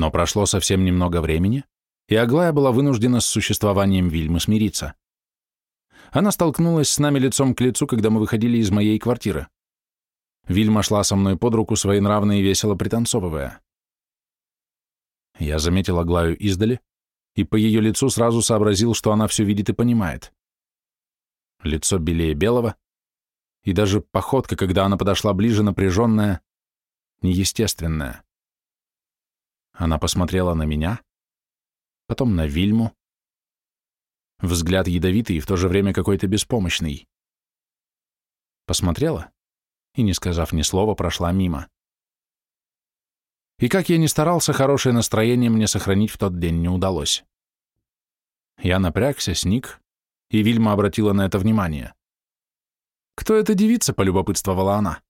Но прошло совсем немного времени, и Аглая была вынуждена с существованием Вильмы смириться. Она столкнулась с нами лицом к лицу, когда мы выходили из моей квартиры. Вильма шла со мной под руку, своенравно и весело пританцовывая. Я заметил Аглаю издали, и по ее лицу сразу сообразил, что она все видит и понимает. Лицо белее белого, и даже походка, когда она подошла ближе, напряженная, неестественная. Она посмотрела на меня, потом на Вильму. Взгляд ядовитый и в то же время какой-то беспомощный. Посмотрела и, не сказав ни слова, прошла мимо. И как я ни старался, хорошее настроение мне сохранить в тот день не удалось. Я напрягся, сник, и Вильма обратила на это внимание. «Кто эта девица?» — полюбопытствовала она.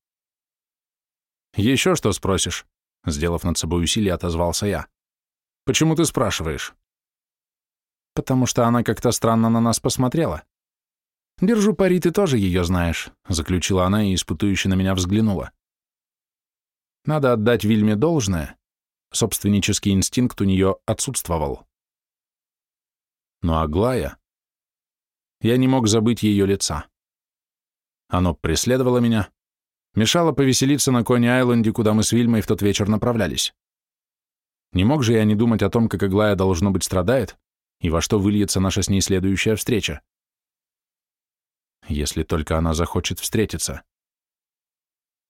«Еще что спросишь?» — сделав над собой усилие, отозвался я. «Почему ты спрашиваешь?» «Потому что она как-то странно на нас посмотрела. Держу пари, ты тоже ее знаешь», — заключила она и испытующе на меня взглянула. Надо отдать Вильме должное, собственнический инстинкт у нее отсутствовал. Но Аглая... Я не мог забыть ее лица. Оно преследовало меня, мешало повеселиться на Кони-Айленде, куда мы с Вильмой в тот вечер направлялись. Не мог же я не думать о том, как Аглая, должно быть, страдает, и во что выльется наша с ней следующая встреча. Если только она захочет встретиться.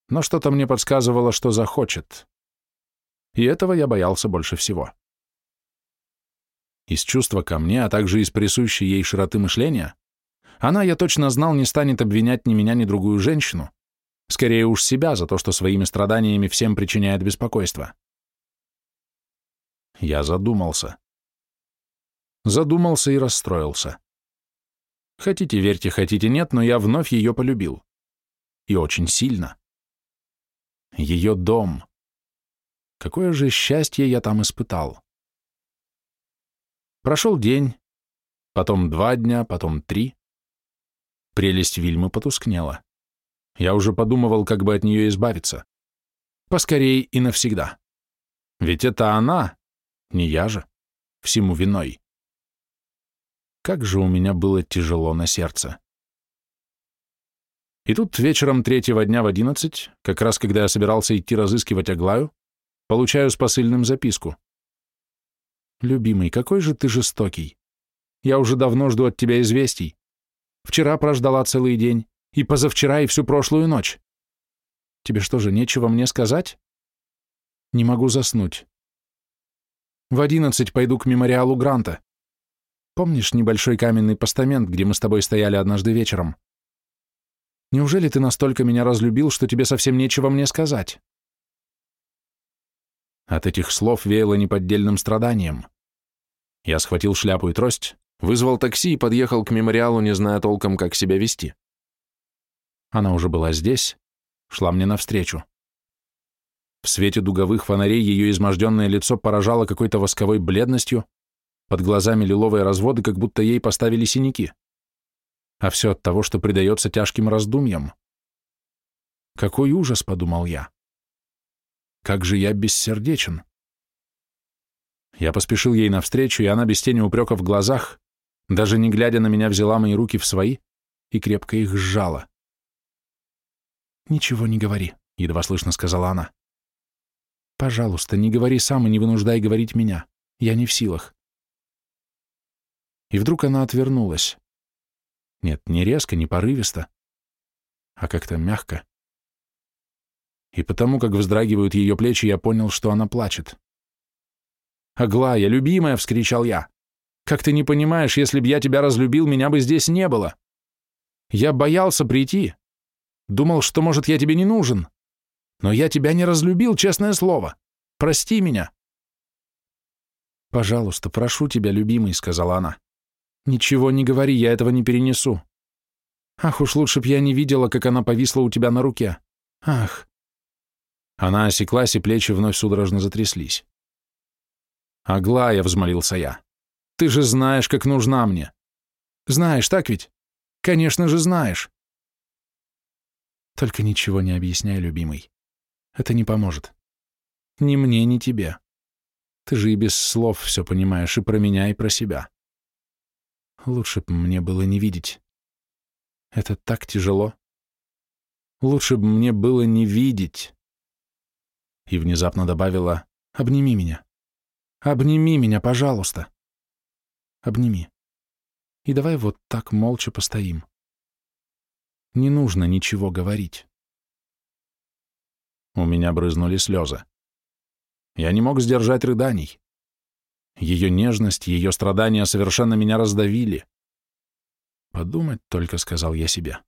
Но что-то мне подсказывало, что захочет. И этого я боялся больше всего. Из чувства ко мне, а также из присущей ей широты мышления, она, я точно знал, не станет обвинять ни меня, ни другую женщину, скорее уж себя за то, что своими страданиями всем причиняет беспокойство. Я задумался. Задумался и расстроился. Хотите верьте, хотите нет, но я вновь ее полюбил. И очень сильно. Ее дом. Какое же счастье я там испытал. Прошел день, потом два дня, потом три. Прелесть Вильмы потускнела. Я уже подумывал, как бы от нее избавиться. Поскорей и навсегда. Ведь это она, не я же, всему виной. Как же у меня было тяжело на сердце. И тут вечером третьего дня в одиннадцать, как раз когда я собирался идти разыскивать Аглаю, получаю с посыльным записку. «Любимый, какой же ты жестокий. Я уже давно жду от тебя известий. Вчера прождала целый день, и позавчера, и всю прошлую ночь. Тебе что же, нечего мне сказать? Не могу заснуть. В одиннадцать пойду к мемориалу Гранта. Помнишь небольшой каменный постамент, где мы с тобой стояли однажды вечером? Неужели ты настолько меня разлюбил, что тебе совсем нечего мне сказать?» От этих слов веяло неподдельным страданием. Я схватил шляпу и трость, вызвал такси и подъехал к мемориалу, не зная толком, как себя вести. Она уже была здесь, шла мне навстречу. В свете дуговых фонарей ее изможденное лицо поражало какой-то восковой бледностью, под глазами лиловые разводы, как будто ей поставили синяки а все от того, что предается тяжким раздумьям. Какой ужас, подумал я. Как же я бессердечен. Я поспешил ей навстречу, и она без тени упрека в глазах, даже не глядя на меня, взяла мои руки в свои и крепко их сжала. «Ничего не говори», — едва слышно сказала она. «Пожалуйста, не говори сам и не вынуждай говорить меня. Я не в силах». И вдруг она отвернулась. Нет, не резко, не порывисто, а как-то мягко. И потому, как вздрагивают ее плечи, я понял, что она плачет. «Аглая, любимая!» — вскричал я. «Как ты не понимаешь, если б я тебя разлюбил, меня бы здесь не было. Я боялся прийти. Думал, что, может, я тебе не нужен. Но я тебя не разлюбил, честное слово. Прости меня». «Пожалуйста, прошу тебя, любимый», — сказала она. Ничего не говори, я этого не перенесу. Ах, уж лучше б я не видела, как она повисла у тебя на руке. Ах. Она осеклась, и плечи вновь судорожно затряслись. «Аглая», — взмолился я, — «ты же знаешь, как нужна мне». «Знаешь, так ведь? Конечно же знаешь». «Только ничего не объясняй, любимый. Это не поможет. Ни мне, ни тебе. Ты же и без слов все понимаешь и про меня, и про себя. Лучше бы мне было не видеть. Это так тяжело. Лучше бы мне было не видеть. И внезапно добавила, обними меня. Обними меня, пожалуйста. Обними. И давай вот так молча постоим. Не нужно ничего говорить. У меня брызнули слезы. Я не мог сдержать рыданий. Ее нежность, ее страдания совершенно меня раздавили. Подумать только, сказал я себе.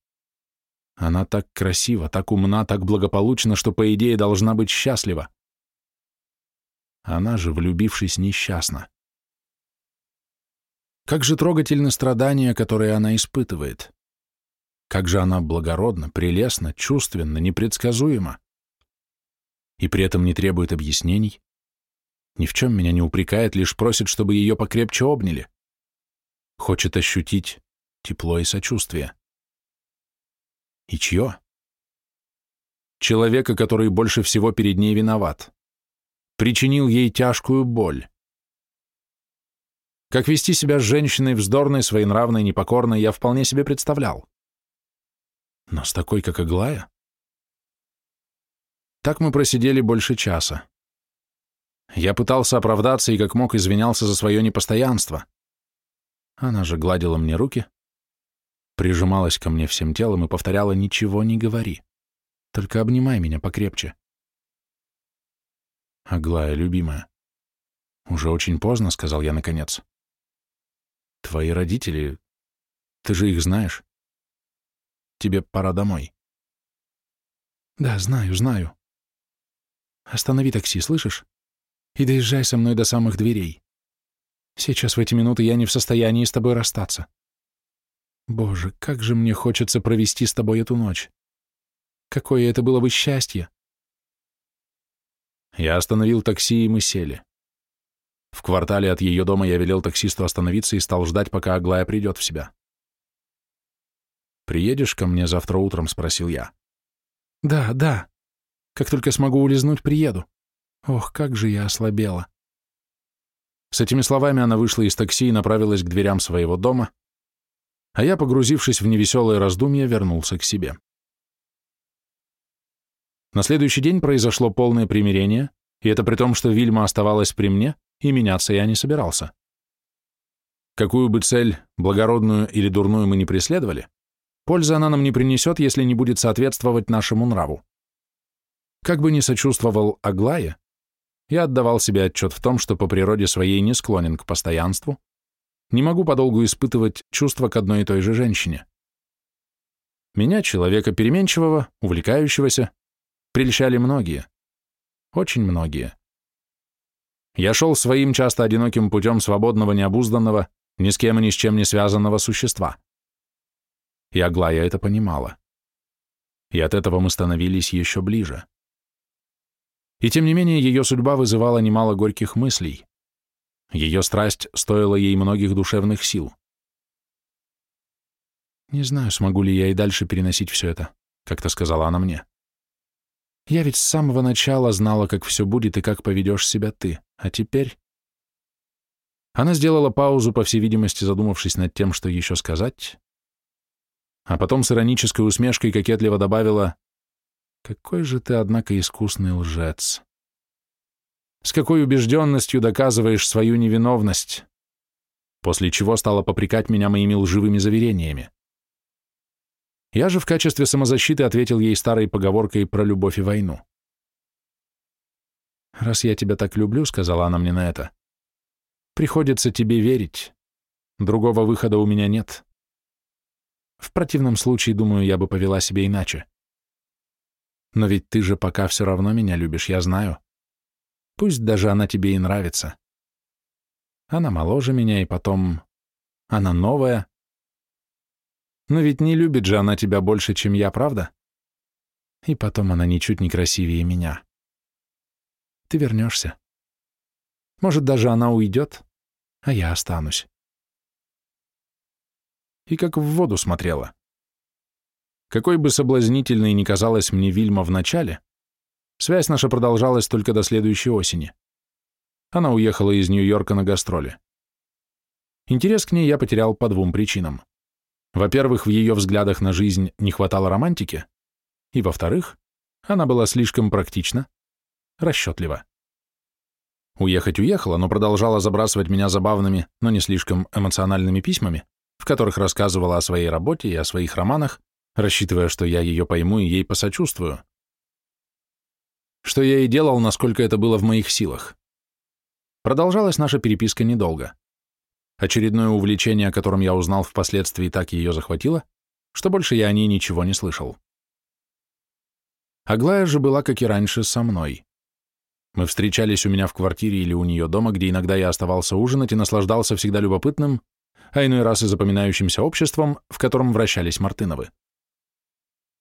Она так красива, так умна, так благополучна, что, по идее, должна быть счастлива. Она же, влюбившись, несчастна. Как же трогательны страдания, которые она испытывает. Как же она благородна, прелестна, чувственна, непредсказуема. И при этом не требует объяснений, ни в чем меня не упрекает, лишь просит, чтобы ее покрепче обняли. Хочет ощутить тепло и сочувствие. И чье? Человека, который больше всего перед ней виноват. Причинил ей тяжкую боль. Как вести себя с женщиной вздорной, своенравной, непокорной, я вполне себе представлял. Но с такой, как Аглая? Так мы просидели больше часа. Я пытался оправдаться и как мог извинялся за свое непостоянство. Она же гладила мне руки, прижималась ко мне всем телом и повторяла «Ничего не говори, только обнимай меня покрепче». «Аглая, любимая, уже очень поздно», — сказал я наконец. «Твои родители, ты же их знаешь. Тебе пора домой». «Да, знаю, знаю. Останови такси, слышишь? и доезжай со мной до самых дверей. Сейчас в эти минуты я не в состоянии с тобой расстаться. Боже, как же мне хочется провести с тобой эту ночь. Какое это было бы счастье. Я остановил такси, и мы сели. В квартале от ее дома я велел таксисту остановиться и стал ждать, пока Аглая придет в себя. «Приедешь ко мне завтра утром?» — спросил я. «Да, да. Как только смогу улизнуть, приеду. Ох, как же я ослабела. С этими словами она вышла из такси и направилась к дверям своего дома, а я, погрузившись в невеселое раздумье, вернулся к себе. На следующий день произошло полное примирение, и это при том, что Вильма оставалась при мне, и меняться я не собирался. Какую бы цель, благородную или дурную, мы не преследовали, пользы она нам не принесет, если не будет соответствовать нашему нраву. Как бы ни сочувствовал Аглая, я отдавал себе отчет в том, что по природе своей не склонен к постоянству, не могу подолгу испытывать чувства к одной и той же женщине. Меня, человека переменчивого, увлекающегося, прельщали многие. Очень многие. Я шел своим часто одиноким путем свободного, необузданного, ни с кем и ни с чем не связанного существа. И Аглая это понимала. И от этого мы становились еще ближе. И тем не менее ее судьба вызывала немало горьких мыслей. Ее страсть стоила ей многих душевных сил. «Не знаю, смогу ли я и дальше переносить все это», — как-то сказала она мне. «Я ведь с самого начала знала, как все будет и как поведешь себя ты, а теперь...» Она сделала паузу, по всей видимости, задумавшись над тем, что еще сказать, а потом с иронической усмешкой кокетливо добавила какой же ты, однако, искусный лжец. С какой убежденностью доказываешь свою невиновность? После чего стала попрекать меня моими лживыми заверениями. Я же в качестве самозащиты ответил ей старой поговоркой про любовь и войну. «Раз я тебя так люблю», — сказала она мне на это, — «приходится тебе верить. Другого выхода у меня нет. В противном случае, думаю, я бы повела себя иначе. Но ведь ты же пока все равно меня любишь, я знаю. Пусть даже она тебе и нравится. Она моложе меня, и потом... Она новая. Но ведь не любит же она тебя больше, чем я, правда? И потом она ничуть не красивее меня. Ты вернешься. Может, даже она уйдет, а я останусь. И как в воду смотрела. Какой бы соблазнительной ни казалась мне Вильма в начале, связь наша продолжалась только до следующей осени. Она уехала из Нью-Йорка на гастроли. Интерес к ней я потерял по двум причинам. Во-первых, в ее взглядах на жизнь не хватало романтики, и, во-вторых, она была слишком практична, расчетлива. Уехать уехала, но продолжала забрасывать меня забавными, но не слишком эмоциональными письмами, в которых рассказывала о своей работе и о своих романах, рассчитывая, что я ее пойму и ей посочувствую. Что я и делал, насколько это было в моих силах. Продолжалась наша переписка недолго. Очередное увлечение, о котором я узнал впоследствии, так ее захватило, что больше я о ней ничего не слышал. Аглая же была, как и раньше, со мной. Мы встречались у меня в квартире или у нее дома, где иногда я оставался ужинать и наслаждался всегда любопытным, а иной раз и запоминающимся обществом, в котором вращались Мартыновы.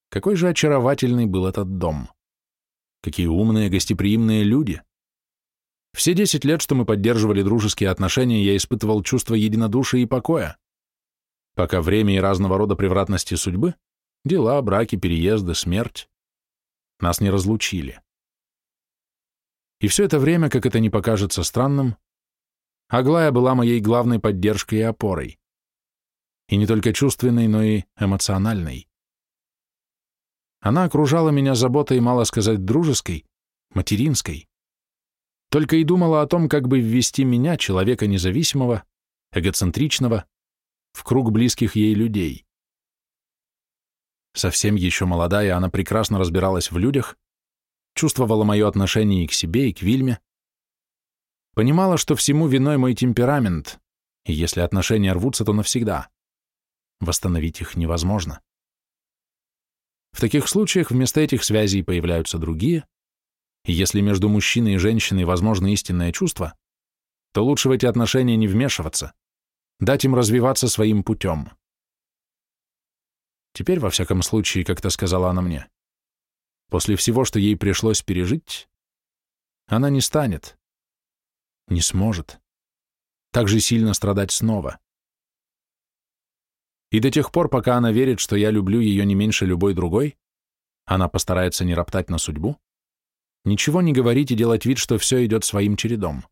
Какой же очаровательный был этот дом. Какие умные, гостеприимные люди. Все десять лет, что мы поддерживали дружеские отношения, я испытывал чувство единодушия и покоя. Пока время и разного рода превратности судьбы, дела, браки, переезды, смерть, нас не разлучили. И все это время, как это не покажется странным, Аглая была моей главной поддержкой и опорой. И не только чувственной, но и эмоциональной. Она окружала меня заботой, мало сказать, дружеской, материнской. Только и думала о том, как бы ввести меня, человека независимого, эгоцентричного, в круг близких ей людей. Совсем еще молодая, она прекрасно разбиралась в людях, чувствовала мое отношение и к себе, и к Вильме, понимала, что всему виной мой темперамент, и если отношения рвутся, то навсегда. Восстановить их невозможно. В таких случаях вместо этих связей появляются другие, и если между мужчиной и женщиной возможно истинное чувство, то лучше в эти отношения не вмешиваться, дать им развиваться своим путем. Теперь, во всяком случае, как-то сказала она мне, после всего, что ей пришлось пережить, она не станет, не сможет так же сильно страдать снова. И до тех пор, пока она верит, что я люблю ее не меньше любой другой, она постарается не роптать на судьбу, ничего не говорить и делать вид, что все идет своим чередом.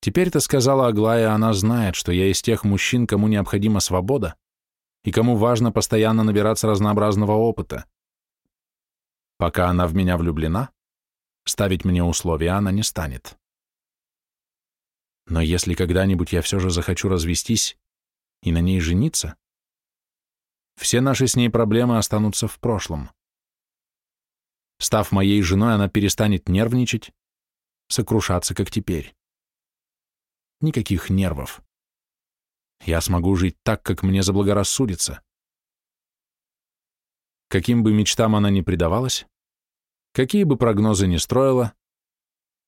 Теперь-то, сказала Аглая, она знает, что я из тех мужчин, кому необходима свобода, и кому важно постоянно набираться разнообразного опыта. Пока она в меня влюблена, ставить мне условия она не станет. Но если когда-нибудь я все же захочу развестись и на ней жениться, все наши с ней проблемы останутся в прошлом. Став моей женой, она перестанет нервничать, сокрушаться, как теперь. Никаких нервов я смогу жить так, как мне заблагорассудится. Каким бы мечтам она ни предавалась, какие бы прогнозы ни строила,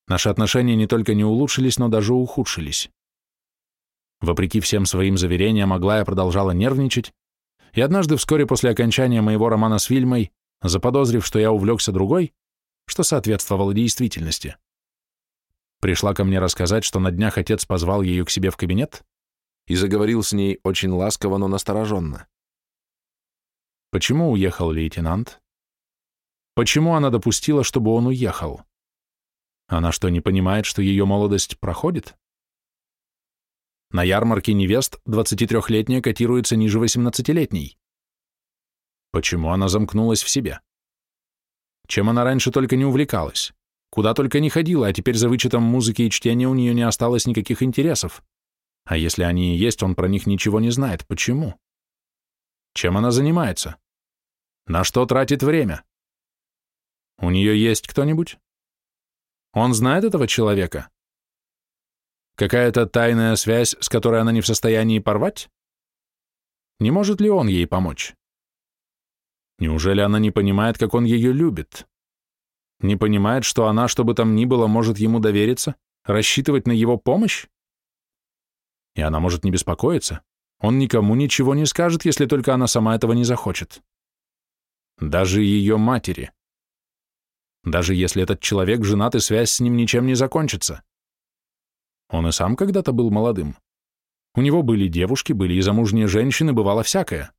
наши отношения не только не улучшились, но даже ухудшились. Вопреки всем своим заверениям, Аглая продолжала нервничать, и однажды, вскоре после окончания моего романа с Вильмой, заподозрив, что я увлекся другой, что соответствовало действительности, пришла ко мне рассказать, что на днях отец позвал ее к себе в кабинет и заговорил с ней очень ласково, но настороженно. Почему уехал лейтенант? Почему она допустила, чтобы он уехал? Она что, не понимает, что ее молодость проходит? На ярмарке невест 23-летняя котируется ниже 18-летней. Почему она замкнулась в себе? Чем она раньше только не увлекалась? Куда только не ходила, а теперь за вычетом музыки и чтения у нее не осталось никаких интересов. А если они и есть, он про них ничего не знает. Почему? Чем она занимается? На что тратит время? У нее есть кто-нибудь? Он знает этого человека? Какая-то тайная связь, с которой она не в состоянии порвать? Не может ли он ей помочь? Неужели она не понимает, как он ее любит? Не понимает, что она, что бы там ни было, может ему довериться, рассчитывать на его помощь? и она может не беспокоиться. Он никому ничего не скажет, если только она сама этого не захочет. Даже ее матери. Даже если этот человек женат и связь с ним ничем не закончится. Он и сам когда-то был молодым. У него были девушки, были и замужние женщины, бывало всякое.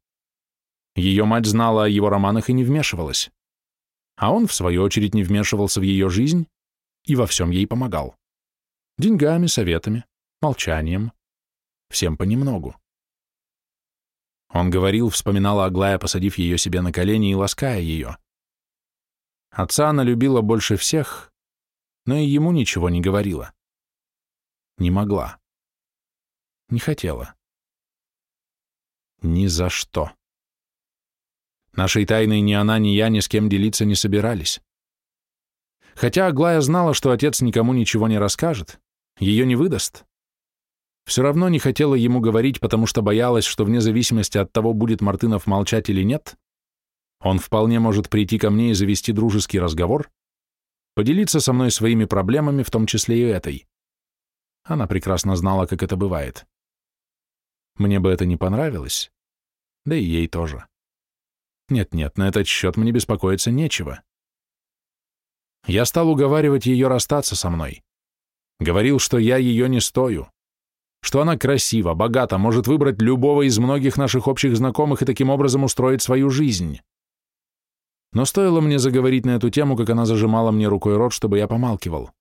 Ее мать знала о его романах и не вмешивалась. А он, в свою очередь, не вмешивался в ее жизнь, и во всем ей помогал. Деньгами, советами, молчанием, всем понемногу. Он говорил, вспоминала Аглая, посадив ее себе на колени и лаская ее. Отца она любила больше всех, но и ему ничего не говорила. Не могла. Не хотела. Ни за что. Нашей тайной ни она, ни я ни с кем делиться не собирались. Хотя Аглая знала, что отец никому ничего не расскажет, ее не выдаст. Все равно не хотела ему говорить, потому что боялась, что вне зависимости от того, будет Мартынов молчать или нет, он вполне может прийти ко мне и завести дружеский разговор, поделиться со мной своими проблемами, в том числе и этой. Она прекрасно знала, как это бывает. Мне бы это не понравилось, да и ей тоже. Нет-нет, на этот счет мне беспокоиться нечего. Я стал уговаривать ее расстаться со мной. Говорил, что я ее не стою, что она красива, богата, может выбрать любого из многих наших общих знакомых и таким образом устроить свою жизнь. Но стоило мне заговорить на эту тему, как она зажимала мне рукой рот, чтобы я помалкивал.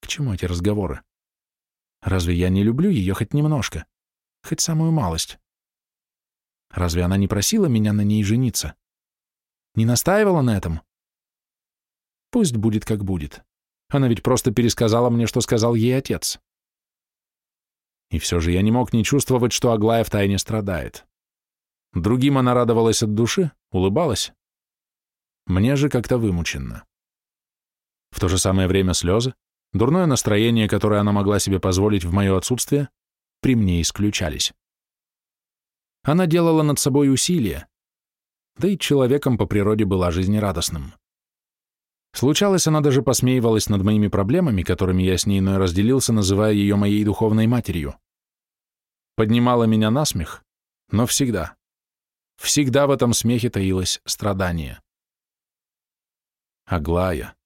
К чему эти разговоры? Разве я не люблю ее хоть немножко? Хоть самую малость? Разве она не просила меня на ней жениться? Не настаивала на этом? Пусть будет как будет. Она ведь просто пересказала мне, что сказал ей отец. И все же я не мог не чувствовать, что Аглая втайне страдает. Другим она радовалась от души, улыбалась. Мне же как-то вымученно. В то же самое время слезы, дурное настроение, которое она могла себе позволить в мое отсутствие, при мне исключались. Она делала над собой усилия, да и человеком по природе была жизнерадостным. Случалось, она даже посмеивалась над моими проблемами, которыми я с ней иной разделился, называя ее моей духовной матерью. Поднимала меня на смех, но всегда, всегда в этом смехе таилось страдание. Аглая,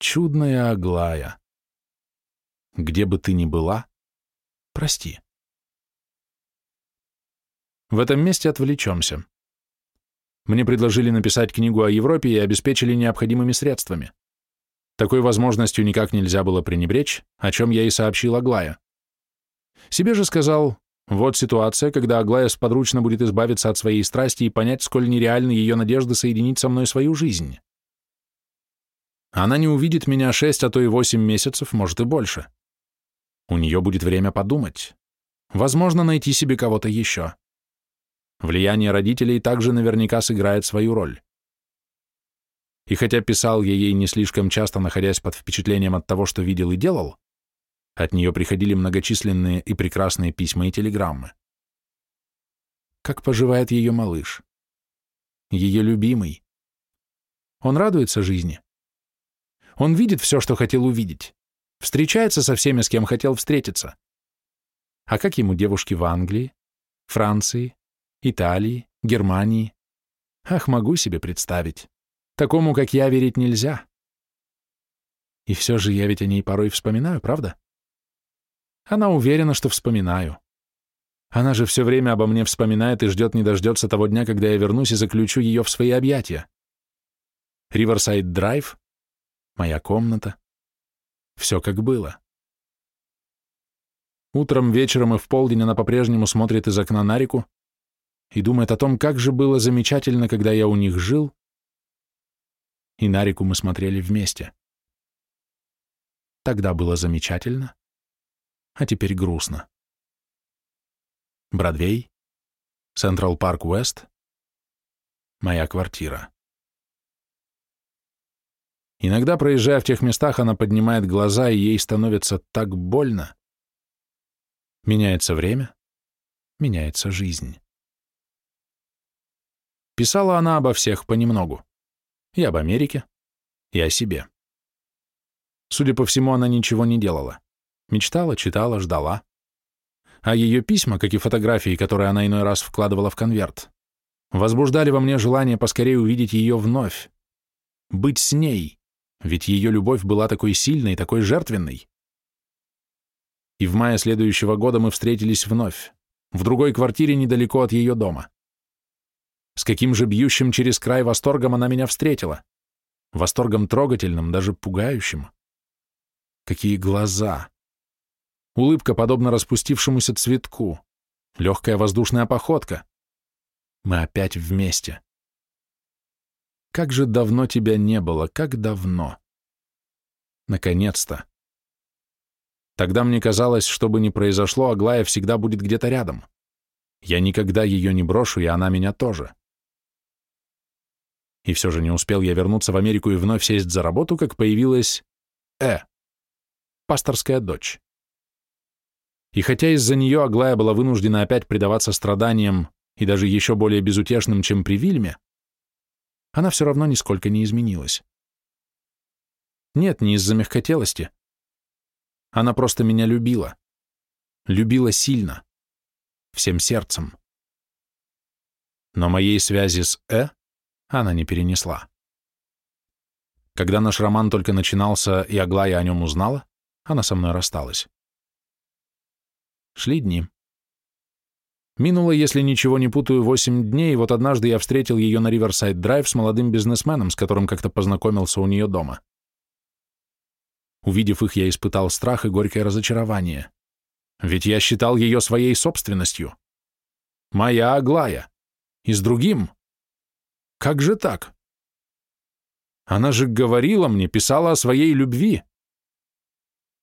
чудная Аглая, где бы ты ни была, прости. В этом месте отвлечемся. Мне предложили написать книгу о Европе и обеспечили необходимыми средствами. Такой возможностью никак нельзя было пренебречь, о чем я и сообщил Аглая. Себе же сказал, вот ситуация, когда Аглая сподручно будет избавиться от своей страсти и понять, сколь нереальны ее надежды соединить со мной свою жизнь. Она не увидит меня шесть, а то и восемь месяцев, может и больше. У нее будет время подумать. Возможно, найти себе кого-то еще. Влияние родителей также наверняка сыграет свою роль. И хотя писал я ей не слишком часто, находясь под впечатлением от того, что видел и делал, от нее приходили многочисленные и прекрасные письма и телеграммы. Как поживает ее малыш? Ее любимый. Он радуется жизни. Он видит все, что хотел увидеть. Встречается со всеми, с кем хотел встретиться. А как ему девушки в Англии, Франции, Италии, Германии. Ах, могу себе представить. Такому, как я, верить нельзя. И все же я ведь о ней порой вспоминаю, правда? Она уверена, что вспоминаю. Она же все время обо мне вспоминает и ждет не дождется того дня, когда я вернусь и заключу ее в свои объятия. Риверсайд Драйв, моя комната. Все как было. Утром, вечером и в полдень она по-прежнему смотрит из окна на реку, и думает о том, как же было замечательно, когда я у них жил, и на реку мы смотрели вместе. Тогда было замечательно, а теперь грустно. Бродвей, Централ Парк Уэст, моя квартира. Иногда, проезжая в тех местах, она поднимает глаза, и ей становится так больно. Меняется время, меняется жизнь. Писала она обо всех понемногу. И об Америке, и о себе. Судя по всему, она ничего не делала. Мечтала, читала, ждала. А ее письма, как и фотографии, которые она иной раз вкладывала в конверт, возбуждали во мне желание поскорее увидеть ее вновь. Быть с ней, ведь ее любовь была такой сильной, такой жертвенной. И в мае следующего года мы встретились вновь, в другой квартире недалеко от ее дома. С каким же бьющим через край восторгом она меня встретила. восторгом трогательным, даже пугающим. Какие глаза! Улыбка, подобно распустившемуся цветку. Легкая воздушная походка. Мы опять вместе. Как же давно тебя не было, как давно. Наконец-то. Тогда мне казалось, что бы ни произошло, Аглая всегда будет где-то рядом. Я никогда ее не брошу, и она меня тоже. И все же не успел я вернуться в Америку и вновь сесть за работу, как появилась Э, пасторская дочь. И хотя из-за нее Аглая была вынуждена опять предаваться страданиям и даже еще более безутешным, чем при Вильме, она все равно нисколько не изменилась. Нет, не из-за мягкотелости. Она просто меня любила. Любила сильно. Всем сердцем. Но моей связи с Э она не перенесла. Когда наш роман только начинался, и Аглая о нем узнала, она со мной рассталась. Шли дни. Минуло, если ничего не путаю, восемь дней, и вот однажды я встретил ее на Риверсайд-драйв с молодым бизнесменом, с которым как-то познакомился у нее дома. Увидев их, я испытал страх и горькое разочарование. Ведь я считал ее своей собственностью. Моя Аглая. И с другим. Как же так? Она же говорила мне, писала о своей любви.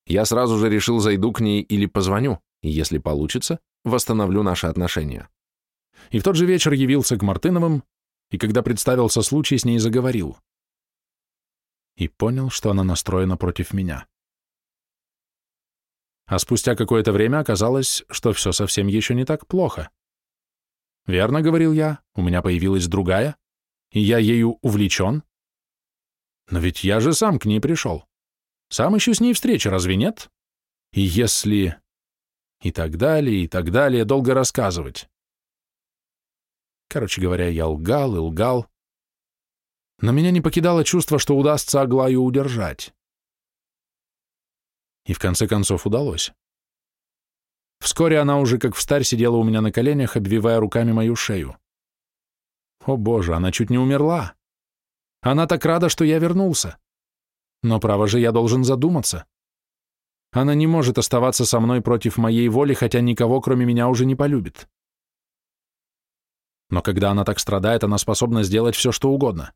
Я сразу же решил, зайду к ней или позвоню, если получится, восстановлю наши отношения. И в тот же вечер явился к Мартыновым, и когда представился случай, с ней заговорил. И понял, что она настроена против меня. А спустя какое-то время оказалось, что все совсем еще не так плохо. «Верно, — говорил я, — у меня появилась другая, и я ею увлечен. Но ведь я же сам к ней пришел. Сам ищу с ней встречи, разве нет? И если... И так далее, и так далее, долго рассказывать. Короче говоря, я лгал и лгал. Но меня не покидало чувство, что удастся Аглаю удержать. И в конце концов удалось. Вскоре она уже как встарь сидела у меня на коленях, обвивая руками мою шею. О боже, она чуть не умерла. Она так рада, что я вернулся. Но, право же, я должен задуматься. Она не может оставаться со мной против моей воли, хотя никого, кроме меня, уже не полюбит. Но когда она так страдает, она способна сделать все, что угодно.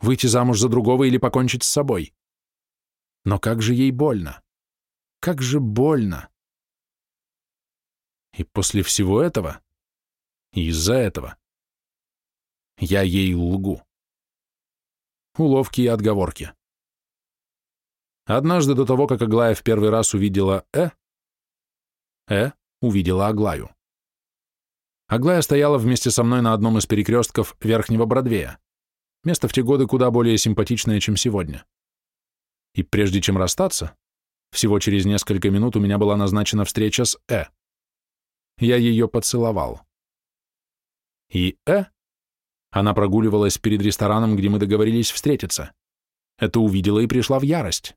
Выйти замуж за другого или покончить с собой. Но как же ей больно. Как же больно. И после всего этого, и из-за этого, я ей лгу. Уловки и отговорки. Однажды до того, как Аглая в первый раз увидела Э, Э увидела Аглаю. Аглая стояла вместе со мной на одном из перекрестков Верхнего Бродвея. Место в те годы куда более симпатичное, чем сегодня. И прежде чем расстаться, всего через несколько минут у меня была назначена встреча с Э. Я ее поцеловал. И Э она прогуливалась перед рестораном, где мы договорились встретиться. Это увидела и пришла в ярость.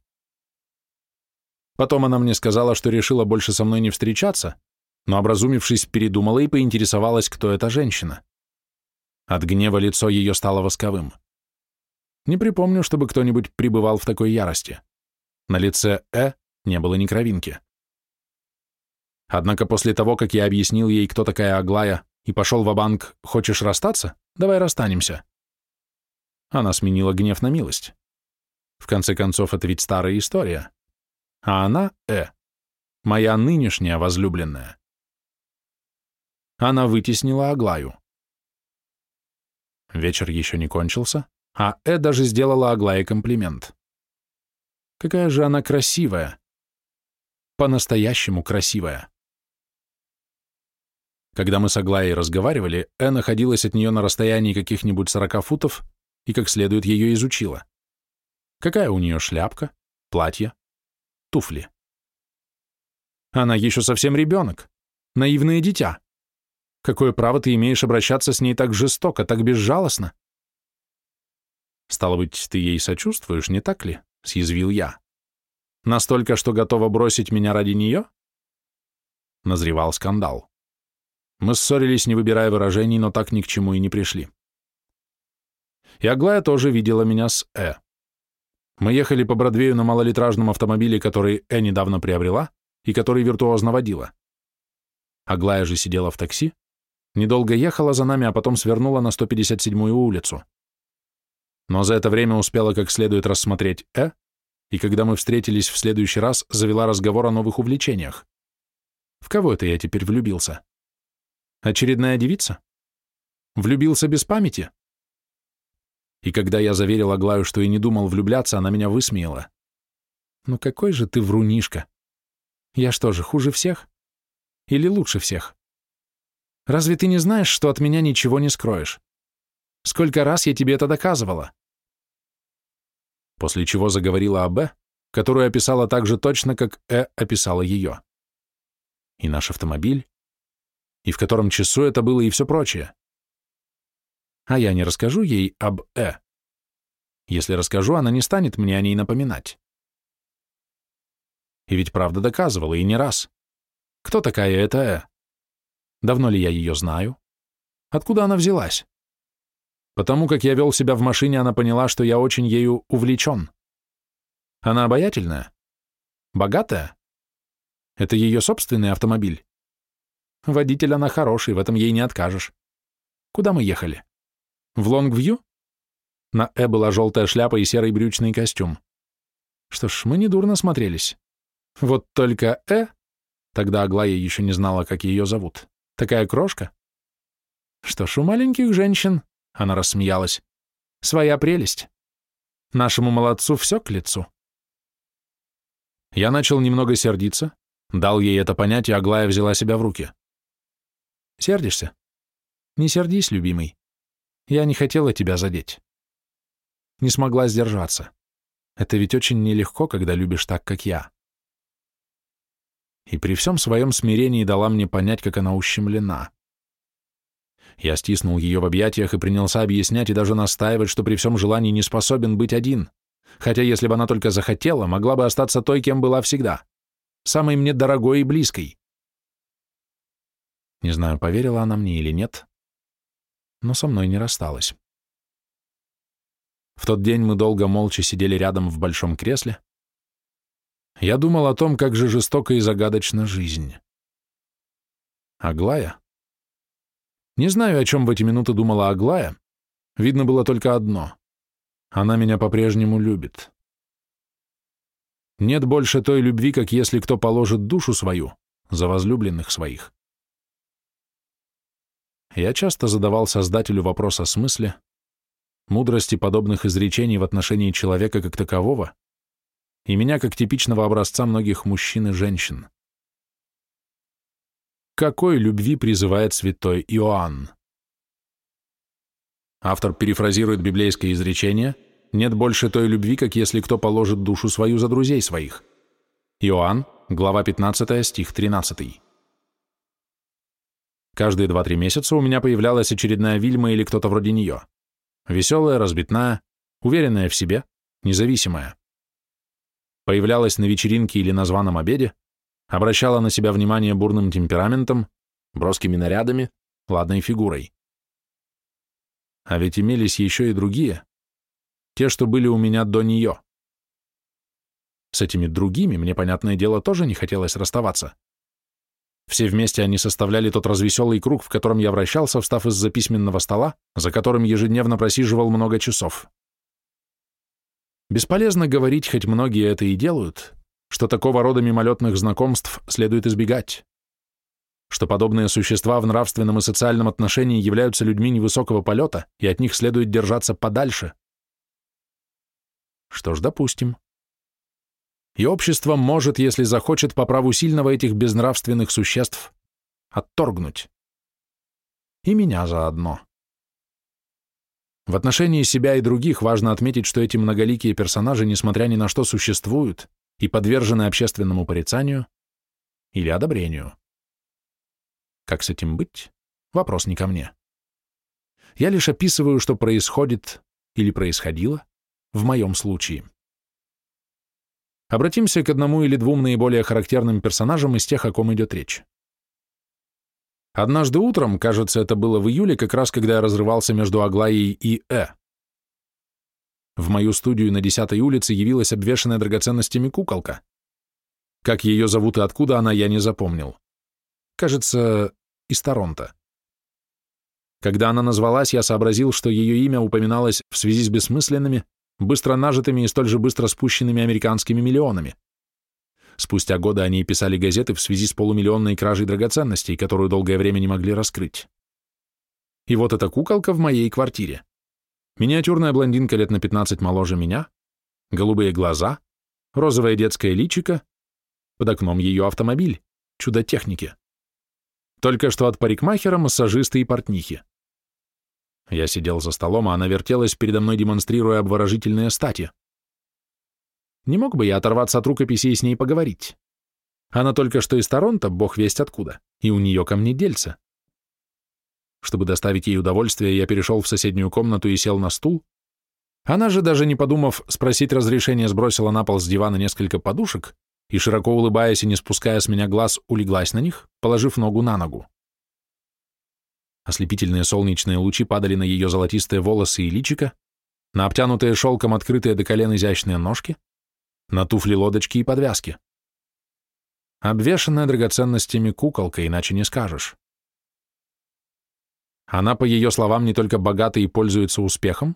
Потом она мне сказала, что решила больше со мной не встречаться, но, образумившись, передумала и поинтересовалась, кто эта женщина. От гнева лицо ее стало восковым. Не припомню, чтобы кто-нибудь пребывал в такой ярости. На лице Э не было ни кровинки. Однако после того, как я объяснил ей, кто такая Аглая, и пошел в банк «Хочешь расстаться? Давай расстанемся». Она сменила гнев на милость. В конце концов, это ведь старая история. А она, Э, моя нынешняя возлюбленная. Она вытеснила Аглаю. Вечер еще не кончился, а Э даже сделала Аглае комплимент. Какая же она красивая. По-настоящему красивая. Когда мы с Аглаей разговаривали, Э находилась от нее на расстоянии каких-нибудь сорока футов и как следует ее изучила. Какая у нее шляпка, платье, туфли. Она еще совсем ребенок, наивное дитя. Какое право ты имеешь обращаться с ней так жестоко, так безжалостно? Стало быть, ты ей сочувствуешь, не так ли? Съязвил я. Настолько, что готова бросить меня ради нее? Назревал скандал. Мы ссорились, не выбирая выражений, но так ни к чему и не пришли. И Аглая тоже видела меня с Э. Мы ехали по Бродвею на малолитражном автомобиле, который Э недавно приобрела и который виртуозно водила. Аглая же сидела в такси, недолго ехала за нами, а потом свернула на 157-ю улицу. Но за это время успела как следует рассмотреть Э, и когда мы встретились в следующий раз, завела разговор о новых увлечениях. В кого это я теперь влюбился? Очередная девица? Влюбился без памяти? И когда я заверил Аглаю, что и не думал влюбляться, она меня высмеяла. «Ну какой же ты врунишка! Я что же, хуже всех? Или лучше всех? Разве ты не знаешь, что от меня ничего не скроешь? Сколько раз я тебе это доказывала?» После чего заговорила о Б, которую описала так же точно, как Э описала ее. И наш автомобиль, и в котором часу это было, и все прочее а я не расскажу ей об Э. Если расскажу, она не станет мне о ней напоминать. И ведь правда доказывала, и не раз. Кто такая эта Э? Давно ли я ее знаю? Откуда она взялась? Потому как я вел себя в машине, она поняла, что я очень ею увлечен. Она обаятельная? Богатая? Это ее собственный автомобиль? Водитель она хороший, в этом ей не откажешь. Куда мы ехали? В Лонгвью? На Э была желтая шляпа и серый брючный костюм. Что ж, мы недурно смотрелись. Вот только Э, тогда Аглая еще не знала, как ее зовут, такая крошка. Что ж, у маленьких женщин, она рассмеялась, своя прелесть. Нашему молодцу все к лицу. Я начал немного сердиться, дал ей это понять, и Аглая взяла себя в руки. Сердишься? Не сердись, любимый. Я не хотела тебя задеть. Не смогла сдержаться. Это ведь очень нелегко, когда любишь так, как я. И при всем своем смирении дала мне понять, как она ущемлена. Я стиснул ее в объятиях и принялся объяснять и даже настаивать, что при всем желании не способен быть один, хотя если бы она только захотела, могла бы остаться той, кем была всегда, самой мне дорогой и близкой. Не знаю, поверила она мне или нет, но со мной не рассталась. В тот день мы долго молча сидели рядом в большом кресле. Я думал о том, как же жестока и загадочна жизнь. Аглая? Не знаю, о чем в эти минуты думала Аглая. Видно было только одно. Она меня по-прежнему любит. Нет больше той любви, как если кто положит душу свою за возлюбленных своих. Я часто задавал Создателю вопрос о смысле, мудрости подобных изречений в отношении человека как такового и меня как типичного образца многих мужчин и женщин. Какой любви призывает святой Иоанн? Автор перефразирует библейское изречение «Нет больше той любви, как если кто положит душу свою за друзей своих». Иоанн, глава 15, стих 13. Каждые 2-3 месяца у меня появлялась очередная Вильма или кто-то вроде нее. Веселая, разбитная, уверенная в себе, независимая. Появлялась на вечеринке или на званом обеде, обращала на себя внимание бурным темпераментом, броскими нарядами, ладной фигурой. А ведь имелись еще и другие, те, что были у меня до нее. С этими другими, мне, понятное дело, тоже не хотелось расставаться. Все вместе они составляли тот развеселый круг, в котором я вращался, встав из-за письменного стола, за которым ежедневно просиживал много часов. Бесполезно говорить, хоть многие это и делают, что такого рода мимолетных знакомств следует избегать, что подобные существа в нравственном и социальном отношении являются людьми невысокого полета, и от них следует держаться подальше. Что ж, допустим и общество может, если захочет, по праву сильного этих безнравственных существ отторгнуть. И меня заодно. В отношении себя и других важно отметить, что эти многоликие персонажи, несмотря ни на что, существуют и подвержены общественному порицанию или одобрению. Как с этим быть? Вопрос не ко мне. Я лишь описываю, что происходит или происходило в моем случае. Обратимся к одному или двум наиболее характерным персонажам из тех, о ком идет речь. Однажды утром, кажется, это было в июле, как раз когда я разрывался между Аглаей и Э. в мою студию на 10 улице явилась обвешанная драгоценностями куколка. Как ее зовут и откуда она, я не запомнил. Кажется, из Торонто. Когда она назвалась, я сообразил, что ее имя упоминалось в связи с бессмысленными, быстро нажитыми и столь же быстро спущенными американскими миллионами. Спустя годы они писали газеты в связи с полумиллионной кражей драгоценностей, которую долгое время не могли раскрыть. И вот эта куколка в моей квартире. Миниатюрная блондинка лет на 15 моложе меня, голубые глаза, розовое детское личико, под окном ее автомобиль, чудо техники. Только что от парикмахера, массажисты и портнихи. Я сидел за столом, а она вертелась передо мной, демонстрируя обворожительные стати. Не мог бы я оторваться от рукописи и с ней поговорить? Она только что из Торонто, бог весть откуда, и у нее ко мне дельца. Чтобы доставить ей удовольствие, я перешел в соседнюю комнату и сел на стул. Она же, даже не подумав спросить разрешения, сбросила на пол с дивана несколько подушек и, широко улыбаясь и не спуская с меня глаз, улеглась на них, положив ногу на ногу. Ослепительные солнечные лучи падали на ее золотистые волосы и личико, на обтянутые шелком открытые до колен изящные ножки, на туфли-лодочки и подвязки. Обвешанная драгоценностями куколка, иначе не скажешь. Она, по ее словам, не только богата и пользуется успехом,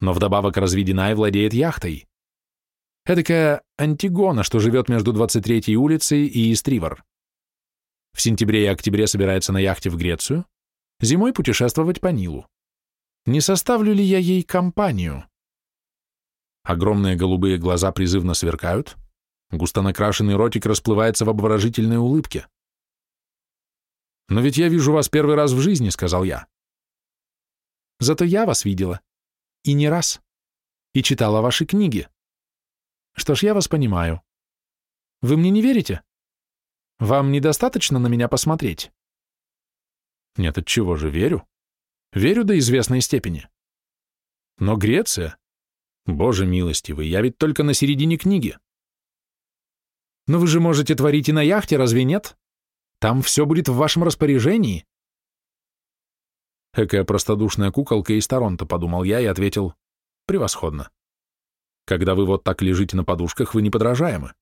но вдобавок разведена и владеет яхтой. Эдакая Антигона, что живет между 23-й улицей и Истривор. В сентябре и октябре собирается на яхте в Грецию, зимой путешествовать по Нилу. Не составлю ли я ей компанию? Огромные голубые глаза призывно сверкают, густо накрашенный ротик расплывается в обворожительной улыбке. «Но ведь я вижу вас первый раз в жизни», — сказал я. «Зато я вас видела. И не раз. И читала ваши книги. Что ж, я вас понимаю. Вы мне не верите? Вам недостаточно на меня посмотреть? Нет, от чего же верю? Верю до известной степени. Но Греция? Боже милостивый, я ведь только на середине книги. Но вы же можете творить и на яхте, разве нет? Там все будет в вашем распоряжении. Экая простодушная куколка из Торонто, подумал я и ответил, превосходно. Когда вы вот так лежите на подушках, вы неподражаемы.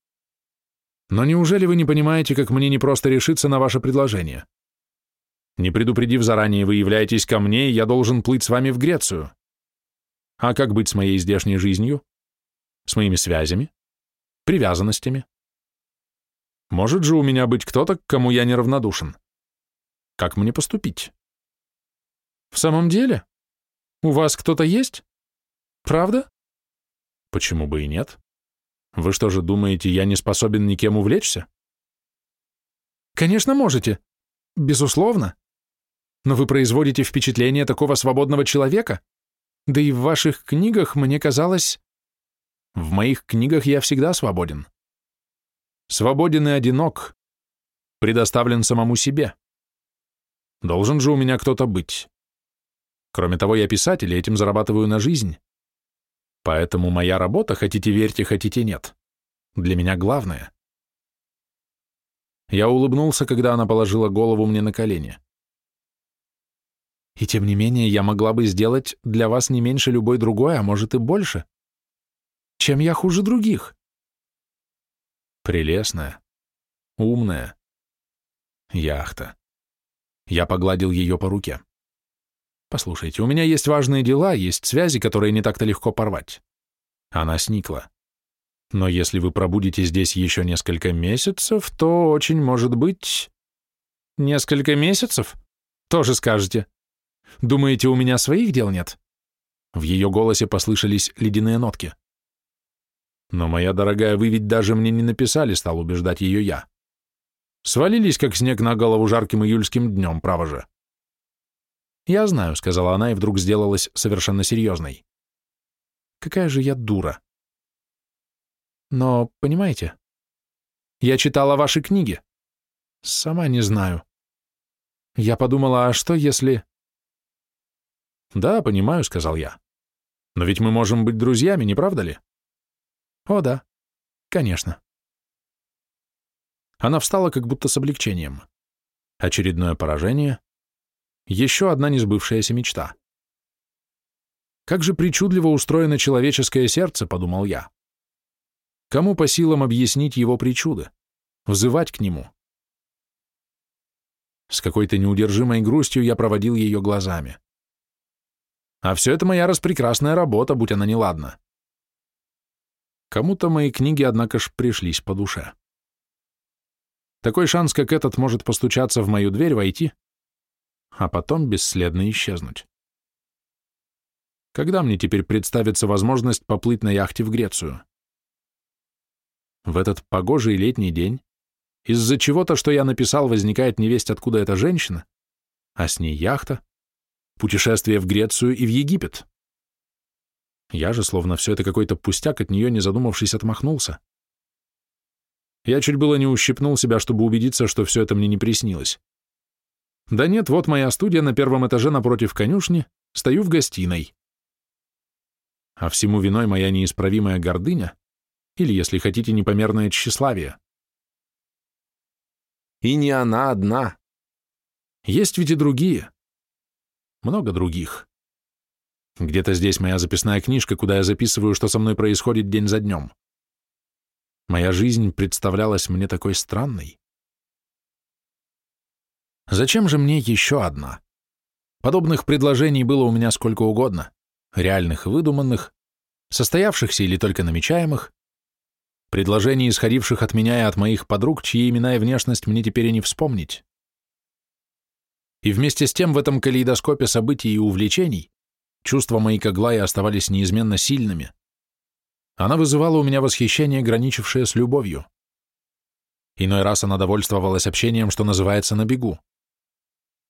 Но неужели вы не понимаете, как мне не просто решиться на ваше предложение? Не предупредив заранее, вы являетесь ко мне, и я должен плыть с вами в Грецию. А как быть с моей здешней жизнью? С моими связями? Привязанностями? Может же у меня быть кто-то, к кому я неравнодушен? Как мне поступить? В самом деле? У вас кто-то есть? Правда? Почему бы и нет? Вы что же думаете, я не способен никем увлечься? Конечно, можете. Безусловно. Но вы производите впечатление такого свободного человека. Да и в ваших книгах мне казалось... В моих книгах я всегда свободен. Свободен и одинок. Предоставлен самому себе. Должен же у меня кто-то быть. Кроме того, я писатель, и этим зарабатываю на жизнь. Поэтому моя работа, хотите верьте, хотите нет, для меня главное. Я улыбнулся, когда она положила голову мне на колени. И тем не менее, я могла бы сделать для вас не меньше любой другой, а может и больше. Чем я хуже других? Прелестная, умная. Яхта. Я погладил ее по руке. Послушайте, у меня есть важные дела, есть связи, которые не так-то легко порвать. Она сникла. Но если вы пробудете здесь еще несколько месяцев, то очень может быть... Несколько месяцев? Тоже скажете. Думаете, у меня своих дел нет? В ее голосе послышались ледяные нотки. Но, моя дорогая, вы ведь даже мне не написали, стал убеждать ее я. Свалились, как снег на голову жарким июльским днем, право же. «Я знаю», — сказала она и вдруг сделалась совершенно серьезной. «Какая же я дура!» «Но, понимаете, я читала ваши книги. Сама не знаю. Я подумала, а что если...» «Да, понимаю», — сказал я. «Но ведь мы можем быть друзьями, не правда ли?» «О, да, конечно». Она встала как будто с облегчением. Очередное поражение, еще одна несбывшаяся мечта. Как же причудливо устроено человеческое сердце, подумал я. Кому по силам объяснить его причуды? Взывать к нему? С какой-то неудержимой грустью я проводил ее глазами. А все это моя распрекрасная работа, будь она неладна. Кому-то мои книги, однако ж, пришлись по душе. Такой шанс, как этот, может постучаться в мою дверь, войти, а потом бесследно исчезнуть. Когда мне теперь представится возможность поплыть на яхте в Грецию? В этот погожий летний день из-за чего-то, что я написал, возникает невесть, откуда эта женщина, а с ней яхта, путешествие в Грецию и в Египет. Я же, словно все это какой-то пустяк, от нее, не задумавшись, отмахнулся. Я чуть было не ущипнул себя, чтобы убедиться, что все это мне не приснилось. Да нет, вот моя студия на первом этаже напротив конюшни, стою в гостиной. А всему виной моя неисправимая гордыня, или, если хотите, непомерное тщеславие. И не она одна. Есть ведь и другие. Много других. Где-то здесь моя записная книжка, куда я записываю, что со мной происходит день за днем. Моя жизнь представлялась мне такой странной. Зачем же мне еще одна? Подобных предложений было у меня сколько угодно, реальных и выдуманных, состоявшихся или только намечаемых, предложений, исходивших от меня и от моих подруг, чьи имена и внешность мне теперь и не вспомнить. И вместе с тем в этом калейдоскопе событий и увлечений чувства мои к Аглае оставались неизменно сильными. Она вызывала у меня восхищение, граничившее с любовью. Иной раз она довольствовалась общением, что называется, на бегу.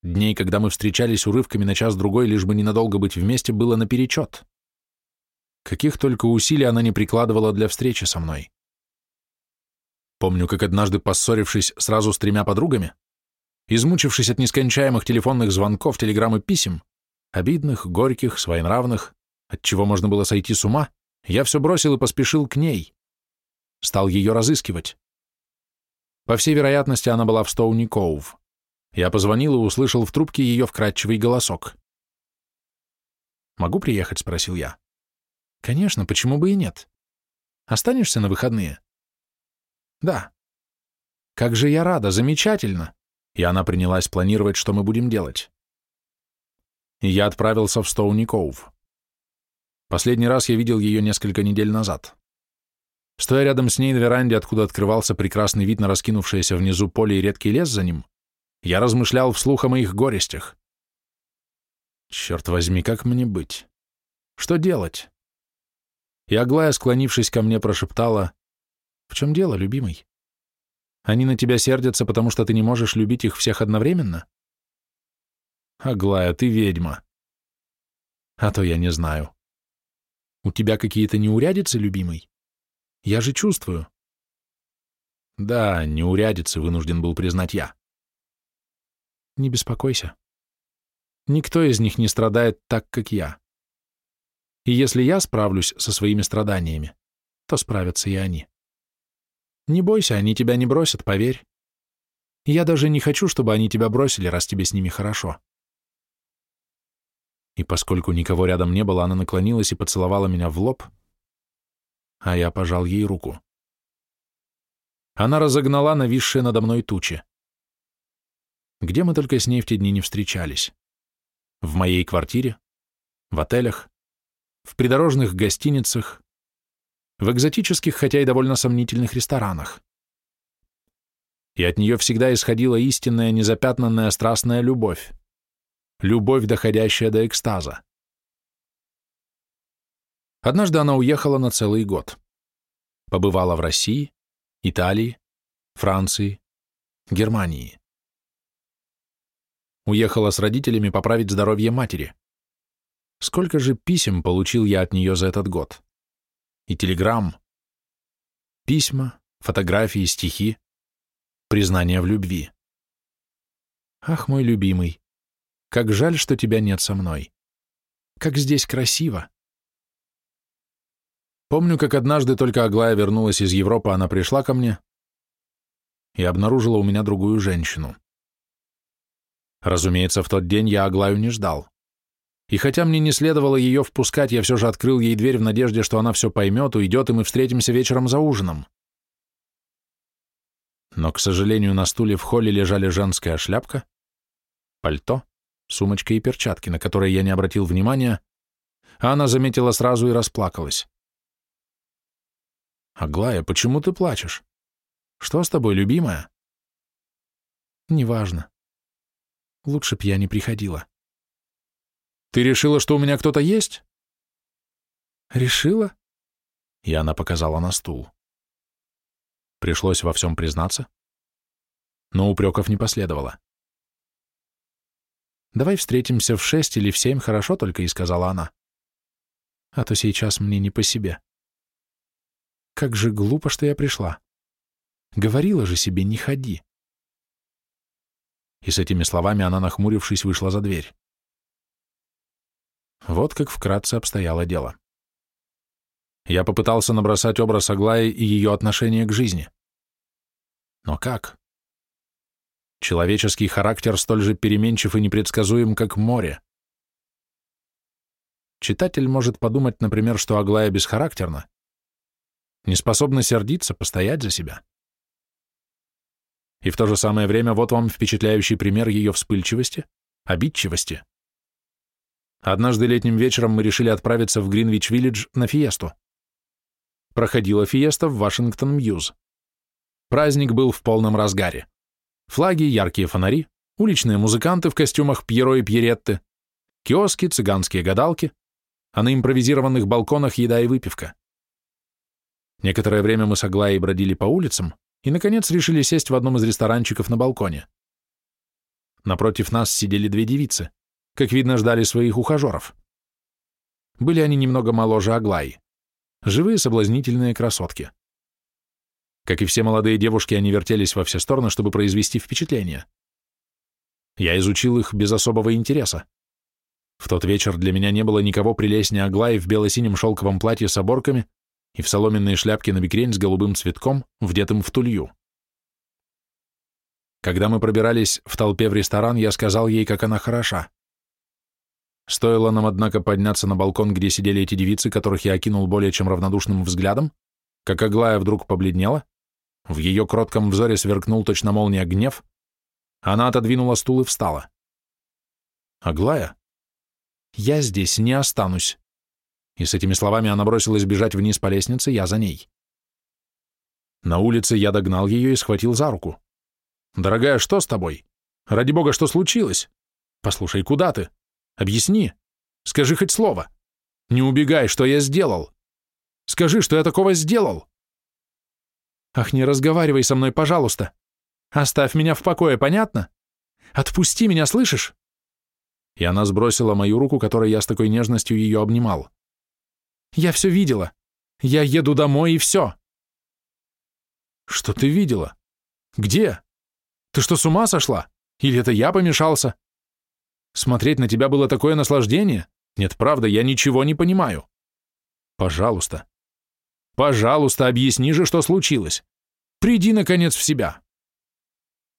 Дней, когда мы встречались урывками на час-другой, лишь бы ненадолго быть вместе, было наперечет. Каких только усилий она не прикладывала для встречи со мной. Помню, как однажды, поссорившись сразу с тремя подругами, измучившись от нескончаемых телефонных звонков, телеграмм и писем, обидных, горьких, своенравных, от чего можно было сойти с ума, я все бросил и поспешил к ней. Стал ее разыскивать. По всей вероятности, она была в Стоуни-Коув. Я позвонил и услышал в трубке ее вкрадчивый голосок. «Могу приехать?» — спросил я. «Конечно, почему бы и нет? Останешься на выходные?» «Да». «Как же я рада, замечательно!» И она принялась планировать, что мы будем делать. Я отправился в Стоуни-Коув. Последний раз я видел ее несколько недель назад. Стоя рядом с ней на веранде, откуда открывался прекрасный вид на раскинувшееся внизу поле и редкий лес за ним, я размышлял вслух о моих горестях. Черт возьми, как мне быть? Что делать? И Аглая, склонившись ко мне, прошептала, «В чем дело, любимый? Они на тебя сердятся, потому что ты не можешь любить их всех одновременно?» «Аглая, ты ведьма». «А то я не знаю. У тебя какие-то неурядицы, любимый? Я же чувствую». «Да, неурядицы», — вынужден был признать я. Не беспокойся. Никто из них не страдает так, как я. И если я справлюсь со своими страданиями, то справятся и они. Не бойся, они тебя не бросят, поверь. Я даже не хочу, чтобы они тебя бросили, раз тебе с ними хорошо. И поскольку никого рядом не было, она наклонилась и поцеловала меня в лоб, а я пожал ей руку. Она разогнала нависшие надо мной тучи. Где мы только с ней в те дни не встречались. В моей квартире, в отелях, в придорожных гостиницах, в экзотических, хотя и довольно сомнительных ресторанах. И от нее всегда исходила истинная, незапятнанная страстная любовь. Любовь, доходящая до экстаза. Однажды она уехала на целый год. Побывала в России, Италии, Франции, Германии. Уехала с родителями поправить здоровье матери. Сколько же писем получил я от нее за этот год? И телеграмм. Письма, фотографии, стихи, признания в любви. Ах, мой любимый, как жаль, что тебя нет со мной. Как здесь красиво. Помню, как однажды только Аглая вернулась из Европы, она пришла ко мне и обнаружила у меня другую женщину. Разумеется, в тот день я Аглаю не ждал. И хотя мне не следовало ее впускать, я все же открыл ей дверь в надежде, что она все поймет, уйдет, и мы встретимся вечером за ужином. Но, к сожалению, на стуле в холле лежали женская шляпка, пальто, сумочка и перчатки, на которые я не обратил внимания, а она заметила сразу и расплакалась. «Аглая, почему ты плачешь? Что с тобой, любимая?» «Неважно. Лучше б я не приходила». «Ты решила, что у меня кто-то есть?» «Решила?» И она показала на стул. Пришлось во всем признаться, но упреков не последовало. «Давай встретимся в шесть или в семь, хорошо только», и сказала она. «А то сейчас мне не по себе». Как же глупо, что я пришла. Говорила же себе, не ходи. И с этими словами она, нахмурившись, вышла за дверь. Вот как вкратце обстояло дело. Я попытался набросать образ Аглаи и ее отношение к жизни. Но как? Человеческий характер столь же переменчив и непредсказуем, как море. Читатель может подумать, например, что Аглая бесхарактерна, не способна сердиться, постоять за себя. И в то же самое время вот вам впечатляющий пример ее вспыльчивости, обидчивости. Однажды летним вечером мы решили отправиться в Гринвич-Виллидж на фиесту. Проходила фиеста в Вашингтон-Мьюз. Праздник был в полном разгаре. Флаги, яркие фонари, уличные музыканты в костюмах Пьеро и Пьеретты, киоски, цыганские гадалки, а на импровизированных балконах еда и выпивка. Некоторое время мы с Аглаей бродили по улицам и, наконец, решили сесть в одном из ресторанчиков на балконе. Напротив нас сидели две девицы, как видно, ждали своих ухажеров. Были они немного моложе Аглаи. Живые соблазнительные красотки. Как и все молодые девушки, они вертелись во все стороны, чтобы произвести впечатление. Я изучил их без особого интереса. В тот вечер для меня не было никого прелестнее Аглаи в бело-синем шелковом платье с оборками и в соломенные шляпки на бикрень с голубым цветком, вдетым в тулью. Когда мы пробирались в толпе в ресторан, я сказал ей, как она хороша. Стоило нам, однако, подняться на балкон, где сидели эти девицы, которых я окинул более чем равнодушным взглядом, как Аглая вдруг побледнела, в ее кротком взоре сверкнул точно молния гнев, она отодвинула стул и встала. «Аглая, я здесь не останусь», и с этими словами она бросилась бежать вниз по лестнице, я за ней. На улице я догнал ее и схватил за руку. «Дорогая, что с тобой? Ради бога, что случилось? Послушай, куда ты? Объясни. Скажи хоть слово. Не убегай, что я сделал. Скажи, что я такого сделал». «Ах, не разговаривай со мной, пожалуйста. Оставь меня в покое, понятно? Отпусти меня, слышишь?» И она сбросила мою руку, которой я с такой нежностью ее обнимал. Я все видела. Я еду домой и все. Что ты видела? Где? Ты что, с ума сошла? Или это я помешался? Смотреть на тебя было такое наслаждение? Нет, правда, я ничего не понимаю. Пожалуйста. Пожалуйста, объясни же, что случилось. Приди, наконец, в себя.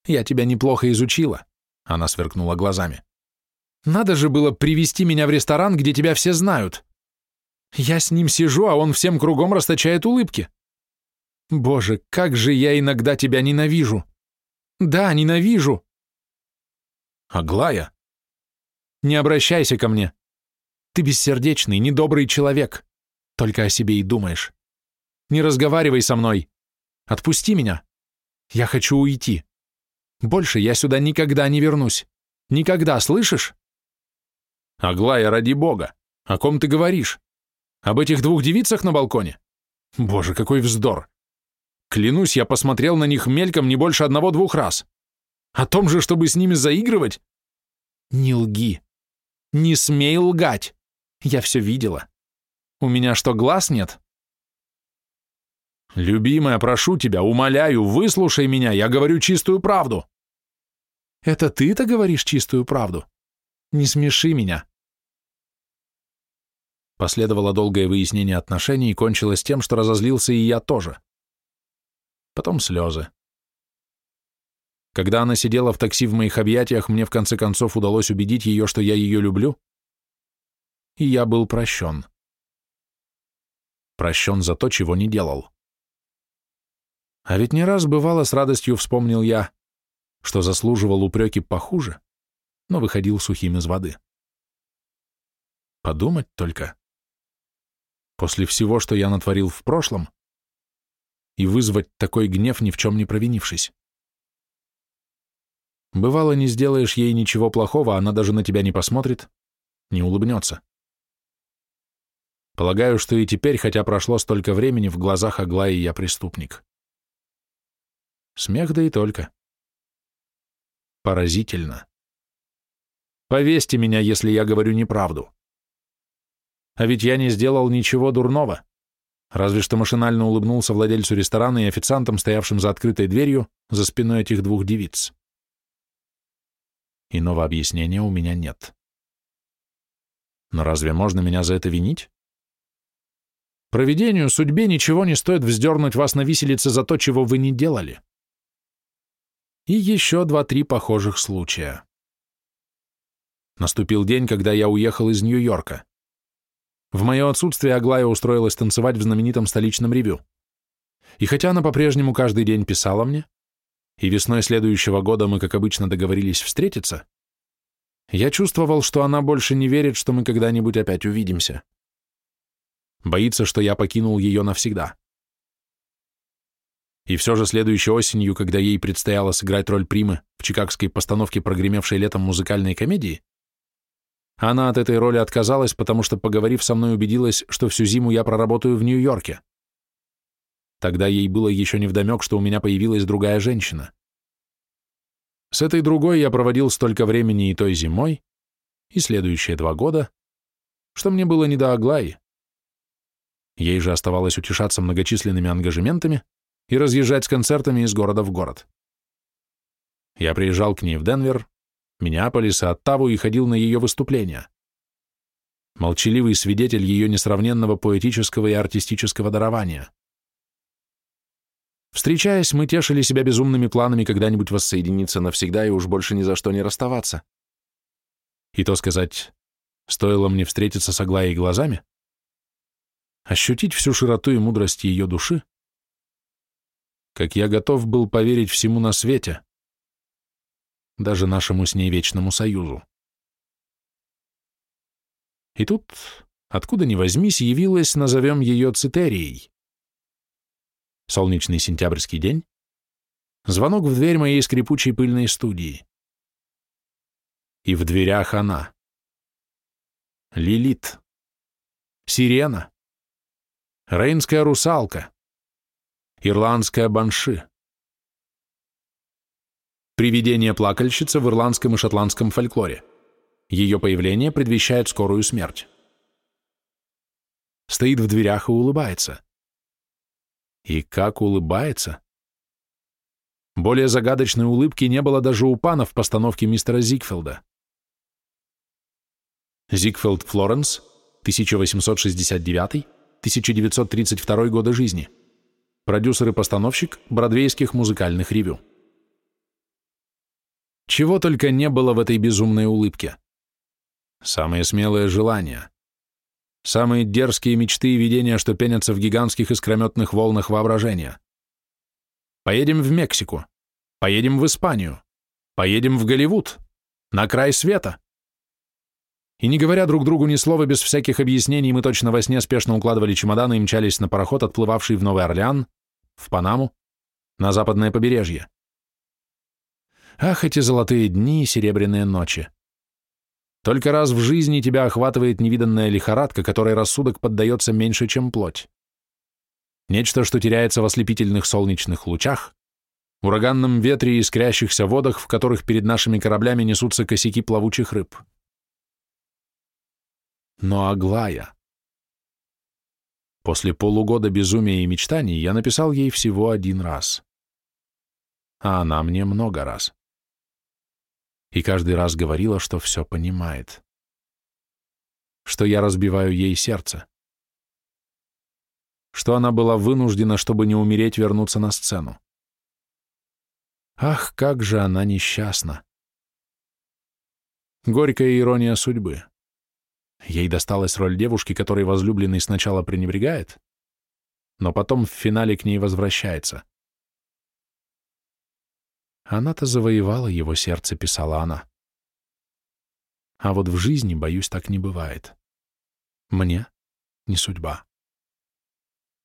Я тебя неплохо изучила. Она сверкнула глазами. Надо же было привести меня в ресторан, где тебя все знают. Я с ним сижу, а он всем кругом расточает улыбки. Боже, как же я иногда тебя ненавижу. Да, ненавижу. Аглая, не обращайся ко мне. Ты бессердечный, недобрый человек. Только о себе и думаешь. Не разговаривай со мной. Отпусти меня. Я хочу уйти. Больше я сюда никогда не вернусь. Никогда, слышишь? Аглая, ради бога, о ком ты говоришь? Об этих двух девицах на балконе? Боже, какой вздор! Клянусь, я посмотрел на них мельком не больше одного-двух раз. О том же, чтобы с ними заигрывать? Не лги. Не смей лгать. Я все видела. У меня что, глаз нет? Любимая, прошу тебя, умоляю, выслушай меня, я говорю чистую правду. Это ты-то говоришь чистую правду? Не смеши меня. Последовало долгое выяснение отношений и кончилось тем, что разозлился и я тоже. Потом слезы. Когда она сидела в такси в моих объятиях, мне в конце концов удалось убедить ее, что я ее люблю, и я был прощен. Прощен за то, чего не делал. А ведь не раз бывало, с радостью вспомнил я, что заслуживал упреки похуже, но выходил сухим из воды. Подумать только. После всего, что я натворил в прошлом, и вызвать такой гнев, ни в чем не провинившись. Бывало, не сделаешь ей ничего плохого, она даже на тебя не посмотрит, не улыбнется. Полагаю, что и теперь, хотя прошло столько времени, в глазах Аглаи я преступник. Смех да и только. Поразительно. Повесьте меня, если я говорю неправду. А ведь я не сделал ничего дурного. Разве что машинально улыбнулся владельцу ресторана и официантам, стоявшим за открытой дверью, за спиной этих двух девиц. Иного объяснения у меня нет. Но разве можно меня за это винить? Проведению, судьбе ничего не стоит вздернуть вас на виселице за то, чего вы не делали. И еще два-три похожих случая. Наступил день, когда я уехал из Нью-Йорка. В мое отсутствие Аглая устроилась танцевать в знаменитом столичном ревю. И хотя она по-прежнему каждый день писала мне, и весной следующего года мы, как обычно, договорились встретиться, я чувствовал, что она больше не верит, что мы когда-нибудь опять увидимся. Боится, что я покинул ее навсегда. И все же следующей осенью, когда ей предстояло сыграть роль Примы в чикагской постановке прогремевшей летом музыкальной комедии, она от этой роли отказалась, потому что, поговорив со мной, убедилась, что всю зиму я проработаю в Нью-Йорке. Тогда ей было еще невдомек, что у меня появилась другая женщина. С этой другой я проводил столько времени и той зимой, и следующие два года, что мне было не до Аглаи. Ей же оставалось утешаться многочисленными ангажементами, и разъезжать с концертами из города в город. Я приезжал к ней в Денвер, Миннеаполис и Оттаву и ходил на ее выступления. Молчаливый свидетель ее несравненного поэтического и артистического дарования. Встречаясь, мы тешили себя безумными планами когда-нибудь воссоединиться навсегда и уж больше ни за что не расставаться. И то сказать, стоило мне встретиться с Аглаей глазами, ощутить всю широту и мудрость ее души, как я готов был поверить всему на свете, даже нашему с ней вечному союзу. И тут, откуда ни возьмись, явилась, назовем ее Цитерией. Солнечный сентябрьский день, звонок в дверь моей скрипучей пыльной студии. И в дверях она. Лилит. Сирена. Рейнская русалка Ирландская банши. Привидение-плакальщица в ирландском и шотландском фольклоре. Ее появление предвещает скорую смерть. Стоит в дверях и улыбается. И как улыбается! Более загадочной улыбки не было даже у пана в постановке мистера Зигфилда. Зигфилд Флоренс, 1869-1932 годы жизни продюсер и постановщик бродвейских музыкальных ревю. Чего только не было в этой безумной улыбке. Самые смелые желания, самые дерзкие мечты и видения, что пенятся в гигантских искрометных волнах воображения. Поедем в Мексику, поедем в Испанию, поедем в Голливуд, на край света. И не говоря друг другу ни слова без всяких объяснений, мы точно во сне спешно укладывали чемоданы и мчались на пароход, отплывавший в Новый Орлеан, в Панаму, на западное побережье. Ах, эти золотые дни и серебряные ночи! Только раз в жизни тебя охватывает невиданная лихорадка, которой рассудок поддается меньше, чем плоть. Нечто, что теряется в ослепительных солнечных лучах, ураганном ветре и искрящихся водах, в которых перед нашими кораблями несутся косяки плавучих рыб. Но Аглая... После полугода безумия и мечтаний я написал ей всего один раз. А она мне много раз. И каждый раз говорила, что все понимает. Что я разбиваю ей сердце. Что она была вынуждена, чтобы не умереть, вернуться на сцену. Ах, как же она несчастна! Горькая ирония судьбы. Ей досталась роль девушки, которой возлюбленный сначала пренебрегает, но потом в финале к ней возвращается. Она-то завоевала его сердце, писала она. А вот в жизни, боюсь, так не бывает. Мне не судьба.